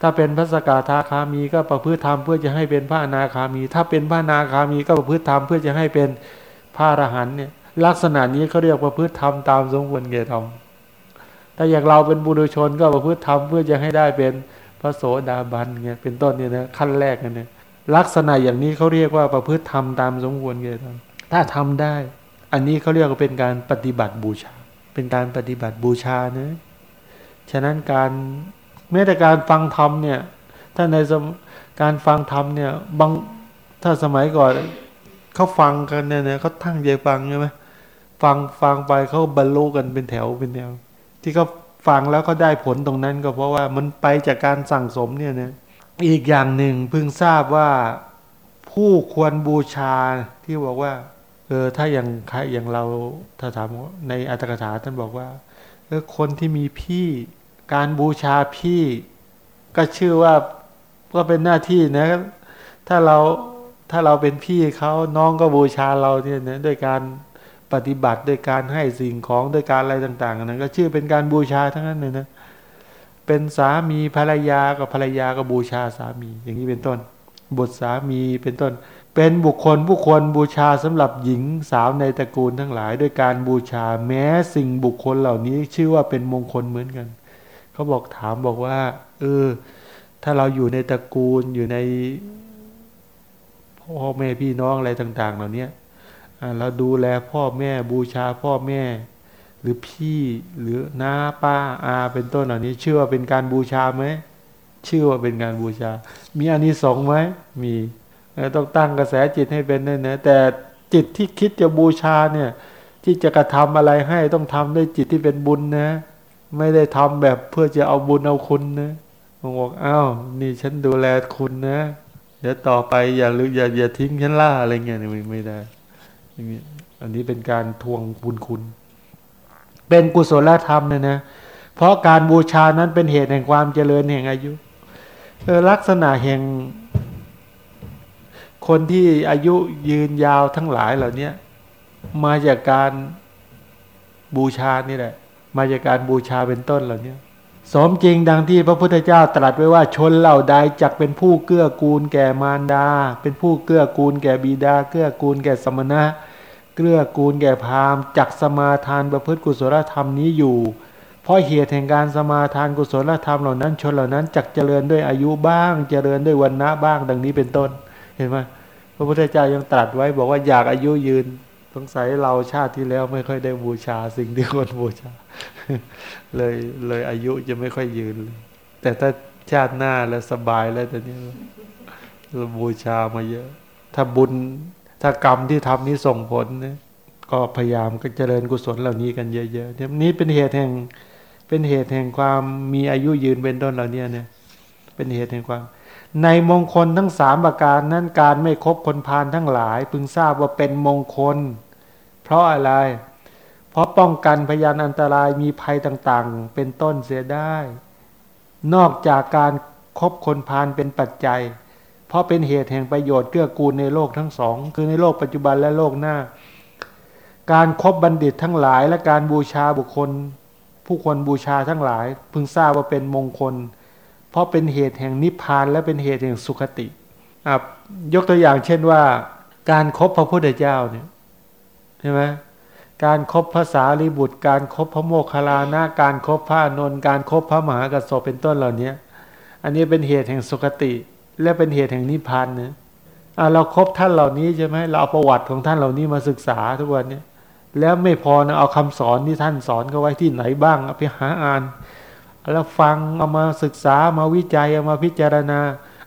ถ้าเป็นพระสกทาคามีก็ประพฤติธรรมเพื่อจะให้เป็นพระอนาคามี ถ้าเป็นพระนาคามีก็ประพฤติธรรมเพื่อจะให้เป็นพระอรหันต์เนี่ยลักษณะนี้เขาเรียกประพฤติธรรมตามสมควรแก่ธรรมถ้าอย่างเราเป็นบุรุชนก็ประพฤติธรรมเพื่อจะให้ได้เป็นพระโสดาบันเงี้ยเป็นต้นเนี่ยนะขั้นแรกนเนี่ยลักษณะอย่างนี้เขาเรียกว่าประพฤติธรรมตามสมควรแก่ธรรมถ้าทำได้ อันนี้เขาเรียกว่าเป็นการปฏิบัติบูชา เป็นการปฏิบัติบูชาเนะฉะนั้นการแม้แต่การฟังธรรมเนี่ยถ้าในการฟังธรรมเนี่ยบางถ้าสมัยก่อนเขาฟังกันเนี่ยเขาทั้งใจฟังใช่ไหมฟังฟังไปเขาบรรลุกันเป็นแถวเป็นแนว ที่เขาฟังแล้วก็ได้ผลตรงนั้นก็เพราะว่ามันไปจากการสั่งสมเนี่ยนะอีกอย่างหนึ่งเพิ่งทราบว่าผู้ควรบูชาที่บอกว่า เออถ้าอย่างใครอย่างเราถ้าถามในอัตถกถาท่านบอกว่าเออคนที่มีพี่การบูชาพี่ก็ชื่อว่าก็เป็นหน้าที่นะ ถ้าเราถ้าเราเป็นพี่เขาน้องก็บูชาเราเนี่ยนะด้วยการปฏิบัติด้วยการให้สิ่งของด้วยการอะไรต่างๆนั้นก็ชื่อเป็นการบูชาทั้งนั้นเลยนะเป็นสามีภรรยากับภรรยาก็บูชาสามี อย่างนี้เป็นต้นบุตรสามีเป็นต้น เป็นบุคคลผู้ควรบูชาสำหรับหญิงสาวในตระกูลทั้งหลาย ด้วยการบูชาแม้สิ่งบุคคลเหล่านี้ชื่อว่าเป็นมงคลเหมือนกัน เขาบอกถามบอกว่า เออ ถ้าเราอยู่ในตระกูลอยู่ในพ่อแม่พี่น้องอะไรต่าง ๆ เหล่านี้เราดูแลพ่อแม่บูชาพ่อแม่ หรือพี่หรือน้าป้าอาเป็นต้นเหล่านี้เชื่อว่าเป็นการบูชาไหมเชื่อว่าเป็นการบูชา มีอานิสงส์ไหมมี ต้องตั้งกระแสจิตให้เป็นนั่นนะแต่จิตที่คิดจะบูชาเนี่ย ที่จะกระทำอะไรให้ต้องทำด้วยจิตที่เป็นบุญนะ ไม่ได้ทำแบบเพื่อจะเอาบุญเอาคุณนะบอกอ้าวนี่ฉันดูแลคุณนะ เดี๋ยวต่อไปอย่าลืมอย่าอย่าทิ้งฉันล่าอะไรเงี้ยไม่ไม่ได้อันนี้เป็นการทวงบุญคุณ เป็นกุศลธรรมเนี่ยนะเพราะการบูชานั้นเป็นเหตุแห่งความเจริญแห่งอายุลักษณะแห่ง คนที่อายุยืนยาวทั้งหลายเหล่านี้มาจากการบูชานี่แหละ มาจากการบูชาเป็นต้นเหล่านี้สมจริงดังที่พระพุทธเจ้าตรัสไว้ว่าชนเหล่าใดจักเป็นผู้เกื้อกูลแก่มารดา เป็นผู้เกื้อกูลแก่บิดา เกื้อกูลแก่สมณะ เกื้อกูลแก่พราหมณ์จักสมาทานประพฤติกุศลธรรมนี้อยู่ เพราะเหตุแห่งการสมาทานกุศลธรรมเหล่านั้น ชนเหล่านั้นจักเจริญด้วยอายุบ้าง เจริญด้วยวันนะบ้างดังนี้เป็นต้น เห็นไหม พระพุทธเจ้ายังตรัสไว้บอกว่าอยากอายุยืนสงสัยเราชาติที่แล้วไม่ค่อยได้บูชาสิ่งที่ควรบูชา เลยเลยอายุจะไม่ค่อยยืน แต่ถ้าชาติหน้าแล้วสบายแล้วแต่นี้เราบูชามาเยอะ ถ้าบุญถ้ากรรมที่ทำนี้ส่งผลนี่ยก็พยายามก็เจริญกุศลเหล่านี้กันเยอะๆนี้เป็นเหตุแห่ง เป็นเหตุแห่งความมีอายุยืนเป็นต้นเหล่านี้เนี่ย เป็นเหตุแห่งความ ในมงคลทั้งสามประการนั้นการไม่คบคนพาลทั้งหลาย พึงทราบว่าเป็นมงคล เพราะอะไร เพราะป้องกันพยานอันตรายมีภัยต่างๆ เป็นต้นเสียได้ นอกจากการครบคนพาลเป็นปัจจัย เพราะเป็นเหตุแห่งประโยชน์เกื้อกูลในโลกทั้งสอง คือในโลกปัจจุบันและโลกหน้า การครบบัณฑิตทั้งหลาย และการบูชาบุคคล ผู้ควรบูชาทั้งหลาย พึงทราบว่าเป็นมงคล เพราะเป็นเหตุแห่งนิพพานและเป็นเหตุแห่งสุขติยกตัวอย่างเช่นว่า การครบพระพุทธเจ้าเนี่ยใช่ไหมการครบภาษาลิบุตร การครบพระโมคคัลลานะการครบพระนนการครบพระมหากระสเป็นต้นเหล่านี้อันนี้เป็นเหตุแห่งสุคติ และเป็นเหตุแห่งนิพพานเนะเราครบท่านเหล่านี้ใช่ไหมเราเอาประวัติของท่านเหล่านี้มาศึกษาทุกวันเนี้แล้วไม่พอนะเอาคำสอนที่ท่านสอนเขาไว้ที่ไหนบ้างไปหาอ่าน แล้วฟังเอามาศึกษามาวิจัยเอามาพิจารณา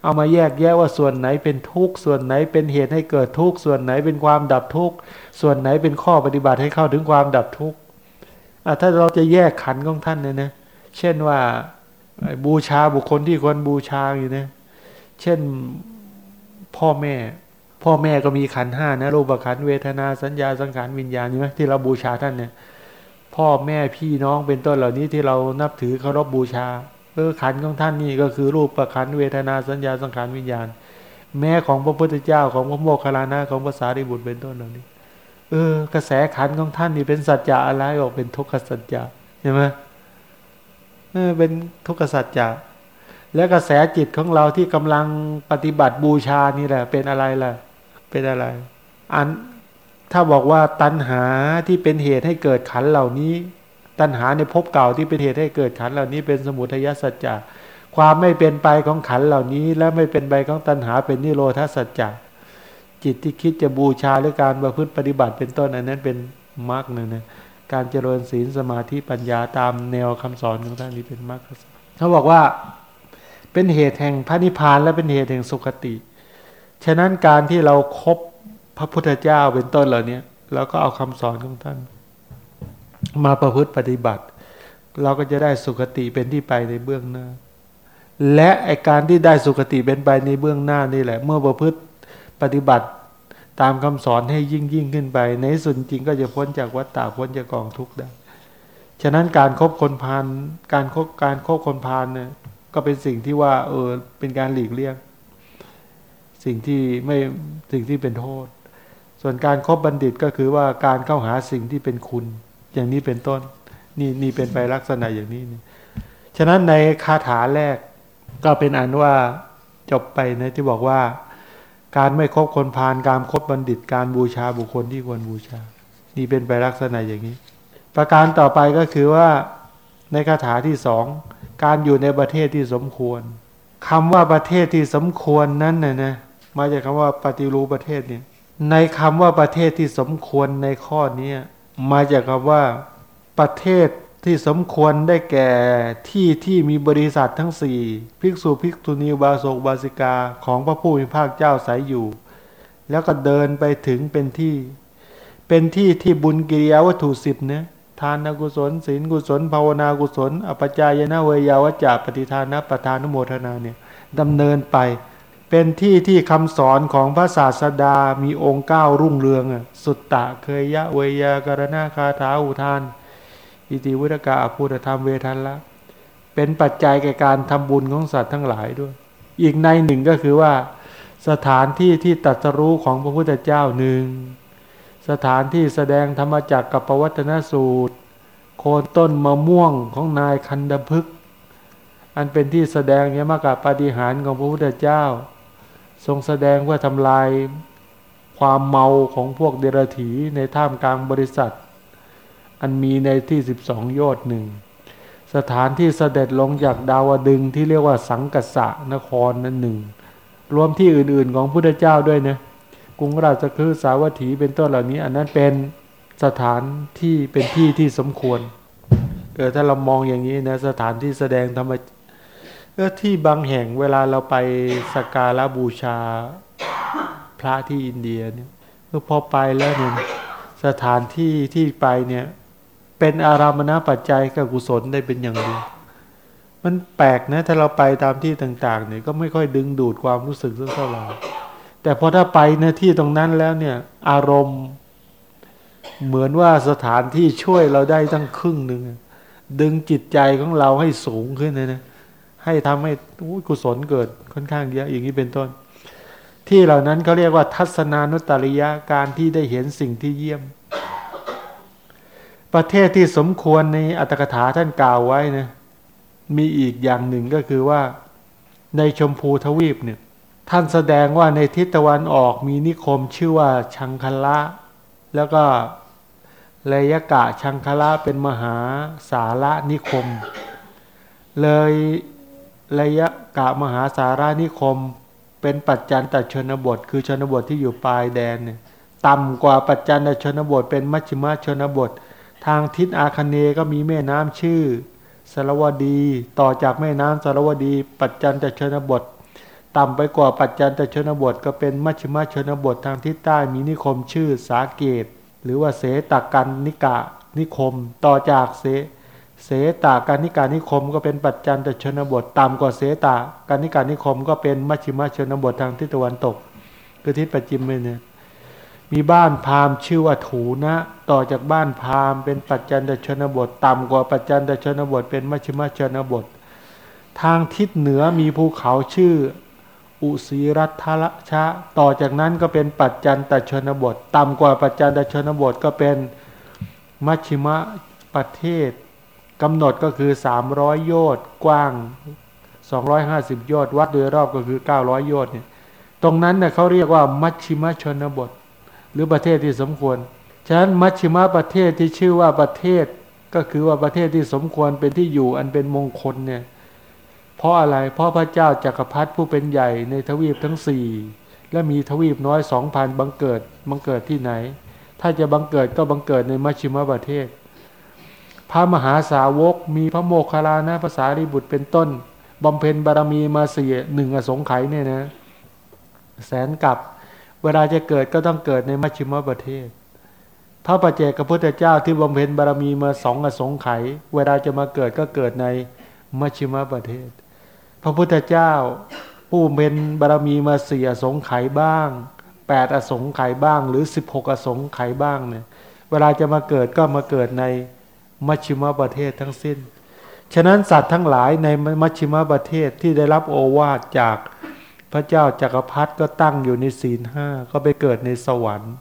เอามาแยกแยะว่าส่วนไหนเป็นทุกข์ส่วนไหนเป็นเหตุให้เกิดทุกข์ส่วนไหนเป็นความดับทุกข์ส่วนไหนเป็นข้อปฏิบัติให้เข้าถึงความดับทุกข์ถ้าเราจะแยกขันของท่านเนี่ยนะเช่นว่าบูชาบุคคลที่ควรบูชาอยู่นะเช่นพ่อแม่ พ่อแม่ก็มีขันห้านะรูปขันเวทนาสัญญาสังขารวิญญาณใช่ไหมที่เราบูชาท่านเนี่ย พ่อแม่พี่น้องเป็นต้นเหล่านี้ที่เรานับถือเคารพบูชาเออขันของท่านนี่ก็คือรูปประขันเวทนาสัญญาสังขารวิญญาณ แม้ของพระพุทธเจ้าของพระโมคคัลลานะของภาษาริบุตรเป็นต้นเหล่านี้ เออ กระแสขันของท่านนี่เป็นสัจจะอะไรบอกเป็นทุกขสัจจะใช่ไหมเออเป็นทุกขสัจจะแล้วกระแสจิตของเราที่กำลังปฏิบัติบูชานี่แหละ เป็นอะไรล่ะ เป็นอะไร อัน ถ้าบอกว่าตัณหาที่เป็นเหตุให้เกิดขันเหล่านี้ ตัณหาในภพเก่าที่เป็นเหตุให้เกิดขันเหล่านี้เป็นสมุทัยสัจจะความไม่เป็นไปของขันเหล่านี้ และไม่เป็นไปของตัณหาเป็นนิโรธาสัจจะจิตที่คิดจะบูชาหรือการประพฤติปฏิบัติเป็นต้นอันนั้นเป็นมรรคนะนะการเจริญศีลสมาธิปัญญาตามแนวคำสอนของท่านนี้เป็นมรรคเขาบอกว่าเป็นเหตุแห่งพระนิพพานและเป็นเหตุแห่งสุคติ ฉะนั้นการที่เราครบ ระพุทธเจ้าเป็นต้นเหล่านี้เราก็เอาคำสอนของท่าน มาประพฤติปฏิบัติ เราก็จะได้สุคติเป็นที่ไปในเบื้องหน้า และไอการที่ได้สุคติเป็นไปในเบื้องหน้านี่แหละ เมื่อประพฤติปฏิบัติตามคำสอนให้ยิ่งยิ่งขึ้นไป ในส่วนจริงก็จะพ้นจากวัฏฏะพ้นจากกองทุกข์ได้ ฉะนั้นการครบคนพานการคบการครบคนพานเนี่ยก็เป็นสิ่งที่ว่าเออเป็นการหลีกเลี่ยง สิ่งที่ไม่สิ่งที่เป็นโทษ ส่วนการครบบัณฑิตก็คือว่าการเข้าหาสิ่งที่เป็นคุณ อย่างนี้เป็นต้น นี่นี่เป็นไปลักษณะอย่างนี้นี่ฉะนั้นในคาถาแรกก็เป็นอันว่าจบไปนะที่บอกว่า การไม่คบคนพาลการครบบัณฑิต การบูชาบุคคลที่ควรบูชา นี่เป็นไปลักษณะอย่างนี้ ประการต่อไปก็คือว่าในคาถาที่สองการอยู่ในประเทศที่สมควรคำว่าประเทศที่สมควรนั้นนะนะมาจากคำว่าปฏิรูประเทศเนี่ย ในคำว่าประเทศที่สมควรในข้อนี้มาจากคำว่าประเทศที่สมควรได้แก่ที่ที่มีบริษัททั้งสี่ภิกษุภิกษุณีบาศกบาสิกาของพระผู้มีภาคเจ้าสายอยู่ แล้วก็เดินไปถึงเป็นที่ เป็นที่ที่บุญกิริยาวัตถุสิบเนี่ยทานกุศลศีลกุศลภาวนากุศลอปจายนะเวยาวจาปฏิทานะปทานโมทนาเนี่ยดำเนินไป เป็นที่ที่คำสอนของพระศาสดามีองค์เก้ารุ่งเรืองสุตตะเคยยะเวยากรณาคาถาอุทาน อิติวุตกาอภูตธรรมเวทันละ เป็นปัจจัยแก่การทำบุญของสัตว์ทั้งหลายด้วย อีกในหนึ่งก็คือว่าสถานที่ที่ตัดสรู้ของพระพุทธเจ้าหนึ่ง สถานที่แสดงธรรมจักรกับปวัตนสูตร โคนต้นมะม่วงของนายคันดพึก อันเป็นที่แสดงยมกับปฏิหารของพระพุทธเจ้า ทรงแสดงเพื่อทำลายความเมาของพวกเดรัจฉีในท่ามกลางบริษัท อันมีในที่สิบสองโยชน์หนึ่งสถานที่เสด็จลงจากดาวดึงที่เรียกว่าสังกัสะนครนั้นหนึ่งรวมที่อื่นๆของพุทธเจ้าด้วยนะกรุงราชคฤห์สาวัตถีเป็นต้นเหล่านี้ อันนั้นเป็นสถานที่เป็นที่ที่สมควรเออถ้าเรามองอย่างนี้นะสถานที่แสดงธรรม เออที่บางแห่งเวลาเราไปสักการะบูชาพระที่อินเดียเนี่ยพอไปแล้วเนี่ยสถานที่ที่ไปเนี่ย เป็นอารามณปัจจัยกับกุศลได้เป็นอย่างดี มันแปลกนะถ้าเราไปตามที่ต่างๆเนี่ยก็ไม่ค่อยดึงดูดความรู้สึกเท่าไหร่แต่พอถ้าไปในที่ตรงนั้นแล้วเนี่ย อารมณ์ เหมือนว่าสถานที่ช่วยเราได้ตั้งครึ่งหนึ่งดึงจิตใจของเราให้สูงขึ้นเลยนะ ให้ทำให้กุศลเกิดค่อนข้างเยอะอย่างนี้เป็นต้น ที่เหล่านั้นเขาเรียกว่าทัศนานุตริยะการที่ได้เห็นสิ่งที่เยี่ยม ประเทศที่สมควรในอัตถกถาท่านกล่าวไว้นะมีอีกอย่างหนึ่งก็คือว่าในชมพูทวีปเนี่ยท่านแสดงว่าในทิศตะวันออกมีนิคมชื่อว่าชังคละแล้วก็เลยกะชังคละเป็นมหาสาระนิคม เลย ระยะกะมหาสารานิคม เป็นปัจจันตชนบท คือชนบทที่อยู่ปลายแดนเนี่ยต่ำกว่าปัจจันตชนบท เป็นมัชชิมชนบท ทางทิศอาคเนก็มีแม่น้ำชื่อสารวดี ต่อจากแม่น้ำสารวดี ปัจจันตชนบท ต่ำไปกว่าปัจจันตชนบท ก็เป็นมัชฌิมชนบททางทิศใต้มีนิคมชื่อสาเกต หรือว่าเสตกันนิกะนิคม ต่อจากเส เสตาการนิการนิคมก็เป็นปัจจันตชนบทต่ำกว่าเสตาการนิการนิคมก็เป็นมัชฌิมชนบททางทิศตะวันตก คือทิศปัจจิมเนี่ยมีบ้านพามชื่อว่าถูนะ ต่อจากบ้านพามเป็นปัจจันตชนบท ต่ำกว่าปัจจันตชนบท เป็นมัชฌิมชนบท ทางทิศเหนือมีภูเขาชื่อ อุสีรัตละชะ ต่อจากนั้นก็เป็นปัจจันตชนบท ต่ำกว่าปัจจันตชนบทก็เป็นมัชชิมะประเทศ กำหนดก็คือ 300 โยชน์กว้าง 250 โยชน์วัดโดยรอบก็คือ 900 โยชน์เนี่ยตรงนั้นเนี่ยเขาเรียกว่า มัชชิมชนบท หรือประเทศที่สมควร ฉะนั้นมัชชิมประเทศที่ชื่อว่าประเทศ ก็คือว่าประเทศที่สมควรเป็นที่อยู่อันเป็นมงคลเนี่ยเพราะอะไร เพราะพระเจ้าจากักรพรรดิผู้เป็นใหญ่ในทวีปทั้งสี่และมีทวีปน้อยสองพันบังเกิดบังเกิดที่ไหน ถ้าจะบังเกิดก็บังเกิดในมัชชิมประเทศ พระมหาสาวก มีพระโมคคัลลานะภาษาริบุตรเป็นต้นบำเพ็ญบารมีมาเสียหนึ่งอสงไขยเนี่ยนะ แสนกับ เวลาจะเกิดก็ต้องเกิดในมัชชิมประเทศพระปเจกพระพุทธเจ้าที่บำเพ็ญบารมีมาสองอสงไขยเวลาจะมาเกิดก็เกิดในมัชชิมประเทศ พระพุทธเจ้าผู้เป็นบารมีมาเสี่อสงไขยบ้างแปดอสงไขยบ้าง หรือสิบหกอสงไขยบ้างเนี่ยเวลาจะมาเกิดก็มาเกิดใน มัชชิมประเทศทั้งสิ้น ฉะนั้นสัตว์ทั้งหลายในมัชชิมประเทศที่ได้รับโอวาทจากพระเจ้าจากักรพรรดิก็ตั้งอยู่ในศีลห้าก็ไปเกิดในสวรรค์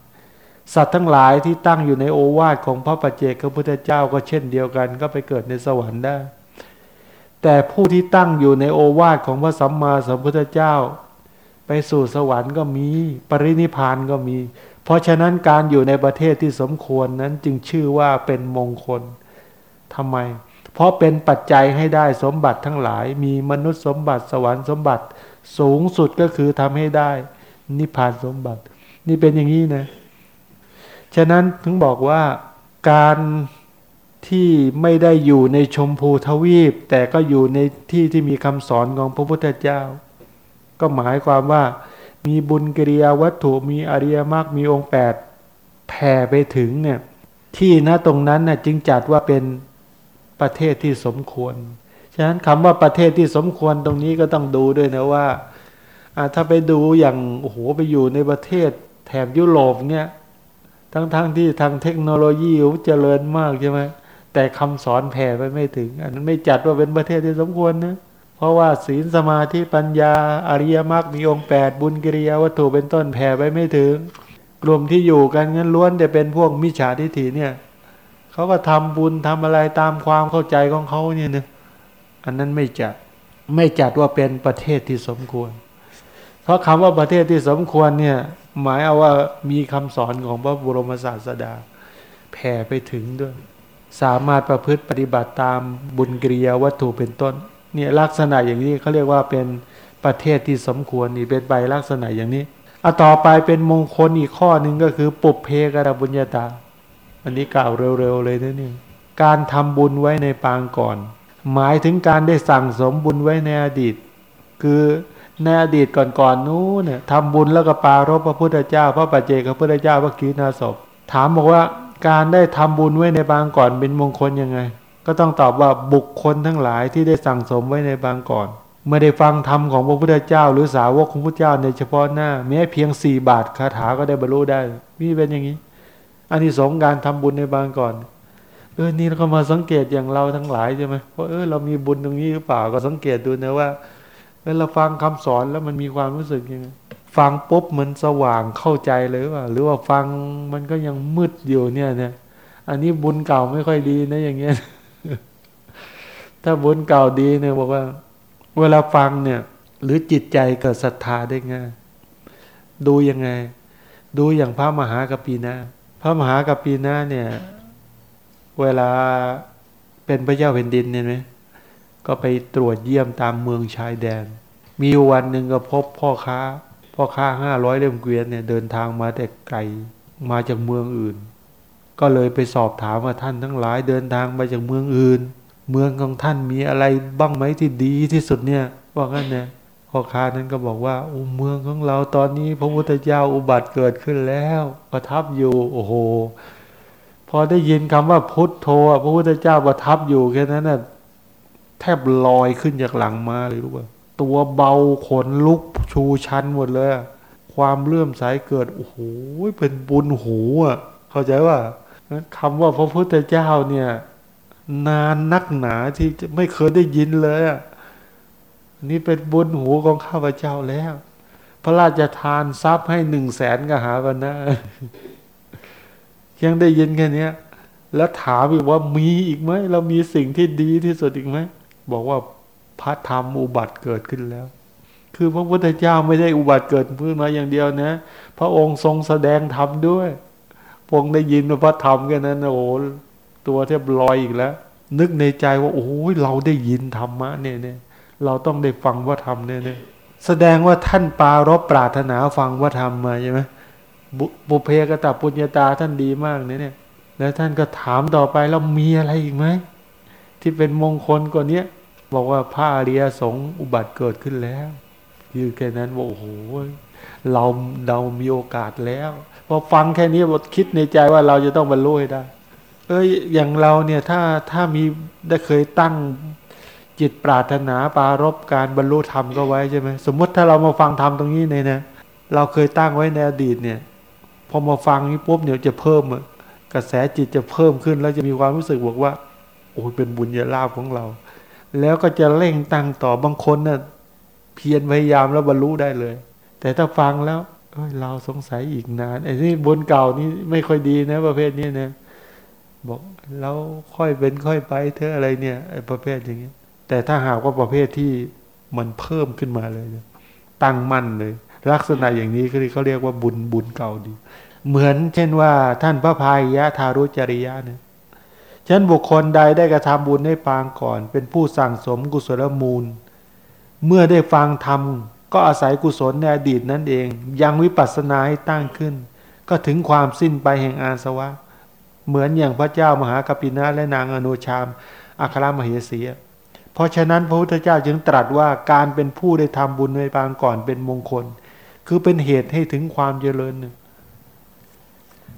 สัตว์ทั้งหลายที่ตั้งอยู่ในโอวาทของพระปัจเจกพระพุทธเจ้าก็เช่นเดียวกัน ก็ไปเกิดในสวรรค์ได้ แต่ผู้ที่ตั้งอยู่ในโอวาทของพระสัมมาสัมพุทธเจ้า ไปสู่สวรรค์ก็มีปรินิพานก็มี เพราะฉะนั้นการอยู่ในประเทศที่สมควรนั้นจึงชื่อว่าเป็นมงคล ทำไม เพราะเป็นปัจจัยให้ได้สมบัติทั้งหลาย มีมนุษย์สมบัติสวรรค์สมบัติ สูงสุดก็คือทำให้ได้ นิพพานสมบัติ นี่เป็นอย่างนี้นะ ฉะนั้นถึงบอกว่าการที่ไม่ได้อยู่ในชมพูทวีป แต่ก็อยู่ในที่ที่มีคำสอนของพระพุทธเจ้า ก็หมายความว่า มีบุญกิริยาวัตถุมีอริยมรรคมีองค์แปดแผ่ไปถึงเนี่ยที่ณตรงนั้นน่ะจึงจัดว่าเป็น ประเทศที่สมควร ฉะนั้นคำว่าประเทศที่สมควรตรงนี้ก็ต้องดูด้วยนะว่าถ้าไปดูอย่างโอ้โหไปอยู่ในประเทศแถบยุโรปเนี่ย ทั้งๆทที่ทางเทคโนโลยีเจริญมากใช่ไหมแต่คำสอนแผ่ไปไม่ถึง อันนั้นไม่จัดว่าเป็นประเทศที่สมควรนะเพราะว่าศีลสมาธิปัญญาอริยมรรคมีองค์แปดบุญกิริยาวัตถุเป็นต้นแผ่ไปไม่ถึง กลุ่มที่อยู่กันงั้นล้วนแต่เป็นพวกมิจฉาทิฏฐิเนี่ย เขาก็ทำบุญทำอะไรตามความเข้าใจของเขาเนี่ยนึงอันนั้นไม่จัดไม่จัดว่าเป็นประเทศที่สมควร เพราะคำว่าประเทศที่สมควรเนี่ย หมายเอาว่ามีคำสอนของพระบรมศาสดาแผ่ไปถึงด้วย สามารถประพฤติปฏิบัติตามบุญกิริยาวัตถุเป็นต้น เนี่ยลักษณะอย่างนี้เขาเรียกว่าเป็นประเทศที่สมควรนี่เป็นใบลักษณะอย่างนี้เอาต่อไปเป็นมงคลอีกข้อหนึ่งก็คือปุบเพกระบุญญาตา อันนี้กล่าวเร็วๆเลยนะนี่การทำบุญไว้ในปางก่อน หมายถึงการได้สั่งสมบุญไว้ในอดีต คือในอดีตก่อนๆนู้นเนี่ยทำบุญแล้วก็ปารบพระพุทธเจ้า พระปัจเจกพระพุทธเจ้าพระกีนาศพถามบอกว่าการได้ทำบุญไว้ในบางก่อนเป็นมงคลยังไง ก็ต้องตอบว่าบุคคลทั้งหลายที่ได้สั่งสมไว้ในบางก่อนเมื่อได้ฟังธรรมของพระพุทธเจ้า หรือสาวกของพระเจ้าในเฉพาะหน้าแม้เพียงสี่บาทคาถาก็ได้บรรลุได้มีเป็นอย่างนี้ อันนี้สงการทำบุญในบางก่อน เออนี่เราก็มาสังเกตอย่างเราทั้งหลายใช่ไหมว่าเออเรามีบุญตรงนี้หรือเปล่าก็สังเกตดูนะว่าเวลาฟังคำสอนแล้วมันมีความรู้สึกยังไงฟังปุ๊บมันสว่างเข้าใจเลยว่า หรือว่าฟังมันก็ยังมืดอยู่เนี่ยเนี่ย อันนี้บุญเก่าไม่ค่อยดีนะอย่างเงี้ย ถ้าบุญเก่าดีเนี่ยบอกว่า เวลาฟังเนี่ย หรือจิตใจเกิดศรัทธาได้ง่ายดูยังไง ดูอย่างพระมหากปีนะ พระมหากปีนะเนี่ย เวลาเป็นพระเจ้าแผ่นดินเนี่ยไหมก็ไปตรวจเยี่ยมตามเมืองชายแดน มีวันหนึ่งก็พบพ่อค้า พ่อค้าห้าร้อยเล่มเกวียนเนี่ยเดินทางมาแต่ไกลมาจากเมืองอื่น ก็เลยไปสอบถามว่าท่านทั้งหลายเดินทางมาจากเมืองอื่น เมืองของท่านมีอะไรบ้างไหมที่ดีที่สุดเนี่ยว่างั้นเนี่ย พ่อค้านั้นก็บอกว่าอ้เมืองของเราตอนนี้ พระพุทธเจ้าอุบัติเกิดขึ้นแล้วประทับอยู่โอ้โห พอได้ยินคำว่าพุทโธพระพุทธเจ้าประทับอยู่แค่นั้นน่ะแทบลอยขึ้นจากหลังมาเลยรู้ป่ะตัวเบาขนลุกชูชันหมดเลย ความเลื่อมใสเกิดโอ้โหเป็นบุญหูอะ เข้าใจว่าคำว่าพระพุทธเจ้าเนี่ย นานนักหนาที่ไม่เคยได้ยินเลยอะ นี่เป็นบุญหูของข้าพเจ้าแล้ว พระราชทานทรัพย์ให้หนึ่งแสนกหาวันนะยังได้ยินแค่นี้แล้วถามอีกว่ามีอีกไหมเรามีสิ่งที่ดีที่สุดอีกไหมบอกว่าพระธรรมอุบัติเกิดขึ้นแล้ว คือพระพุทธเจ้าไม่ได้อุบัติเกิดขึ้นมาอย่างเดียวนะ พระองค์ทรงแสดงธรรมด้วยพงได้ยินพระธรรมแค่นั้นโอ้ตัวแทบลอยอีกแล้ว นึกในใจว่าโอ้ยเราได้ยินธรรมะเนี่ยเนี่ย เราต้องได้ฟังว่าธรรมเนี่ยเนี่ยแสดงว่าท่านปารบปรารถนาฟังว่าธรรมมาใช่ไหมบุเพกตปุญญาตาท่านดีมากเนี่ยเนี่ย แล้วท่านก็ถามต่อไปแล้วมีอะไรอีกไหมที่เป็นมงคลกว่านี้บอกว่าพระอริยสงฆ์อุบัติเกิดขึ้นแล้วคือแค่นั้นว่าโอ้โหเราเรามีโอกาสแล้วพอฟังแค่นี้บทคิดในใจว่าเราจะต้องบรรลุให้ได้ เอ้ยอย่างเราเนี่ยถ้าถ้ามีได้เคยตั้ง จิตปรารถนาปารบการบรรลุธรรมก็ไว้ใช่ไหมสมมติถ้าเรามาฟังธรรมตรงนี้เนี่ยนะเราเคยตั้งไว้ในอดีตเนี่ย พอมาฟังนี้ปุ๊บเนี่ยจะเพิ่มกระแสจิตจะเพิ่มขึ้น แล้วจะมีความรู้สึกบอกว่า โอ้ยเป็นบุญญาลาภของเรา แล้วก็จะเร่งตั้งต่อบางคนเน่ะเพียรพยายามแล้วบรรลุได้เลย แต่ถ้าฟังแล้วเอ้ยเราสงสัยอีกนานไอ้นี่บุญเก่านี่ไม่ค่อยดีนะ ประเภทนี้นะบอกเราค่อยเป็นค่อยไปเธออะไรเนี่ยไอ้ประเภทอย่างเงี้ย แต่ถ้าหากว่าประเภทที่มันเพิ่มขึ้นมาเลย ตั้งมั่นเลย ลักษณะอย่างนี้คือเขาเรียกว่าบุญบุญเก่าดี เหมือนเช่นว่าท่านพระพายยะทารุจริยะเนี่ยฉันบุคคลใดได้กระทำบุญให้ปางก่อน เป็นผู้สั่งสมกุศลมูล เมื่อได้ฟังธรรมก็อาศัยกุศลในอดีตนั่นเอง ยังวิปัสสนาให้ตั้งขึ้น ก็ถึงความสิ้นไปแห่งอาสวะ เหมือนอย่างพระเจ้ามหากปินะและนางอนุชามอัครมเหสี เพราะฉะนั้นพระพุทธเจ้าจึงตรัสว่าการเป็นผู้ได้ทำบุญในปางก่อนเป็นมงคล คือเป็นเหตุให้ถึงความเจริญหนึ่ง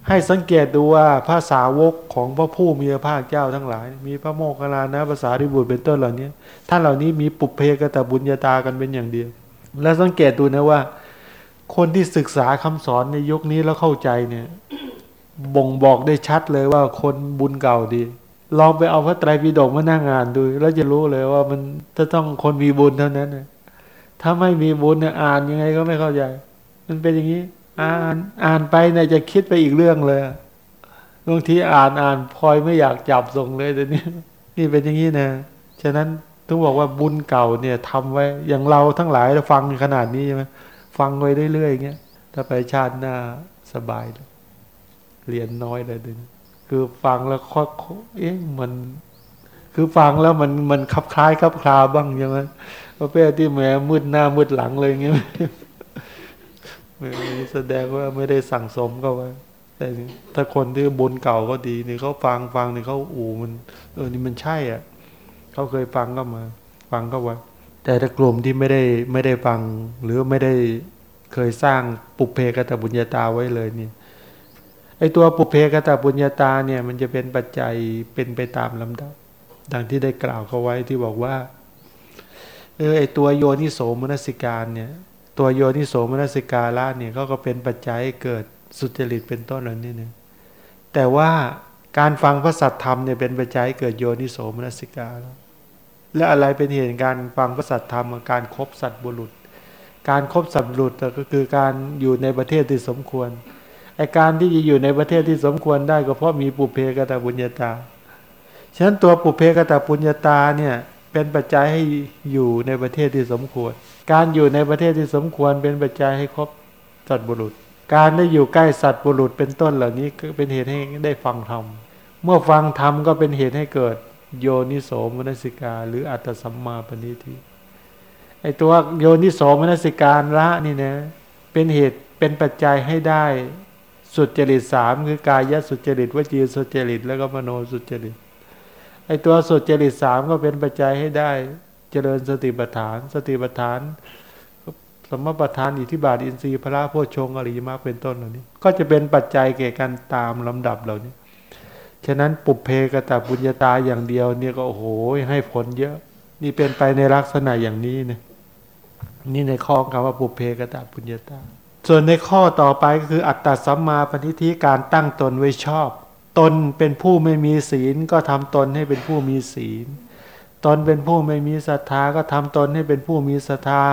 ให้สังเกตดูว่าภาษาวกของพระผู้มีพระภาคเจ้าทั้งหลาย มีพระโมคคัลลานะภาษาริบุตรเป็นต้นเหล่านี้ท่านเหล่านี้มีปุเพกตบุญญาตากันเป็นอย่างเดียว และสังเกตดูนะว่า คนที่ศึกษาคำสอนในยุคนี้แล้วเข้าใจเนี่ยบ่งบอกได้ชัดเลยว่าคนบุญเก่าดี ลองไปเอาพระไตรปิฎกมานั่งอ่านดู แล้วจะรู้เลยว่ามันจะต้องคนมีบุญเท่านั้นนะถ้าไม่มีบุญเนี่ยอ่านยังไงก็ไม่เข้าใจ มันเป็นอย่างนี้ อ่านอ่านไปเนี่ยจะคิดไปอีกเรื่องเลยบางทีอ่านอ่านพลอยไม่อยากจับส่งเลยแต่นี้นี่เป็นอย่างนี้นะฉะนั้นต้องบอกว่าบุญเก่าเนี่ยทำไว้อย่างเราทั้งหลายเราฟังขนาดนี้ใช่ไหมฟังไว้เรื่อยๆอย่างเงี้ยถ้าไปชาติหน้าสบายเลยเรียนน้อยเลยเดี๋ยวนี้ คือฟังแล้วข้อเอ๊ะมัน คือฟังแล้วมันมันคับคล้ายคับคลาบ้างใช่ไหมประเภทที่แหมมืดหน้ามืดหลังเลยเงี้ยแสดงว่าไม่ได้สั่งสมก็ว่าแต่ถ้าคนที่บุญเก่าก็ดีนี่เขาฟังฟังนี่เขาอู่มัน เออนี่มันใช่อะเขาเคยฟังก็มา ฟังก็ว่าแต่ถ้ากลุ่มที่ไม่ได้ไม่ได้ฟัง หรือไม่ได้เคยสร้างปุเพกตบุญญาตาไว้เลยเนี่ย ไอตัวปุเพกตบุญญาตาเนี่ยมันจะเป็นปัจจัยเป็นไปตามลำดับ ดังที่ได้กล่าวเขาไว้ที่บอกว่าเออไอตัวโยนิโสมนสิการเนี่ย ตัวโยนิโสมนสิการะเนี่ยเขาก็เป็นปัจจัยเกิดสุจริตเป็นต้นเหล่านี้นี่ยแต่ว่าการฟังพระสัทธรรมเนี่ยเป็นปัจจัยเกิดโยนิโสมนสิการะและอะไรเป็นเหตุการฟังพระสัทธรรมการครบสัตบุรุษ การครบสัตบุรุษก็คือการอยู่ในประเทศที่สมควร ไอการที่จะอยู่ในประเทศที่สมควรได้ก็เพราะมีปุเพกตบุญญาตา ฉะนั้นตัวปุเพกตปุญญาตาเนี่ยเป็นปัจจัยให้อยู่ในประเทศที่สมควร การอยู่ในประเทศที่สมควรเป็นปัจจัยให้ครบสัตบุรุษ การได้อยู่ใกล้สัตบุรุษเป็นต้นเหล่านี้เป็นเหตุให้ได้ฟังธรรม เมื่อฟังธรรมก็เป็นเหตุให้เกิดโยนิโสมนสิกา หรืออัตสัมมาปณิทิไอตัวโยนิโสมนสิการละนี่นะเป็นเหตุเป็นปัจจัยให้ได้ สุจริตสามคือกายสุจริตวจีสุจริต แล้วก็มโนสุจริตไอตัวสุจริตสามก็เป็นปัจจัยให้ได้ เจริญสติปัฏฐาน สติปัฏฐาน สมปัฏฐานอิทธิบาทอินทรีย์พระโพชงอริยมรรคเป็นต้นเหล่านี้ ก็จะเป็นปัจจัยแก่กันตามลำดับเหล่านี้ ฉะนั้นปุเพกตบุญญาตาอย่างเดียวเนี่ยก็โอ้โหให้ผลเยอะ นี่เป็นไปในลักษณะอย่างนี้เนี่ยนี่ในข้อคำว่าปุเพกตบุญญาตา ส่วนในข้อต่อไปก็คืออัตตสัมมาปณิธิการตั้งตนไว้ชอบ ตนเป็นผู้ไม่มีศีลก็ทำตนให้เป็นผู้มีศีล ตนเป็นผู้ไม่มีศรัทธาก็ทำตนให้เป็นผู้มีศรัทธา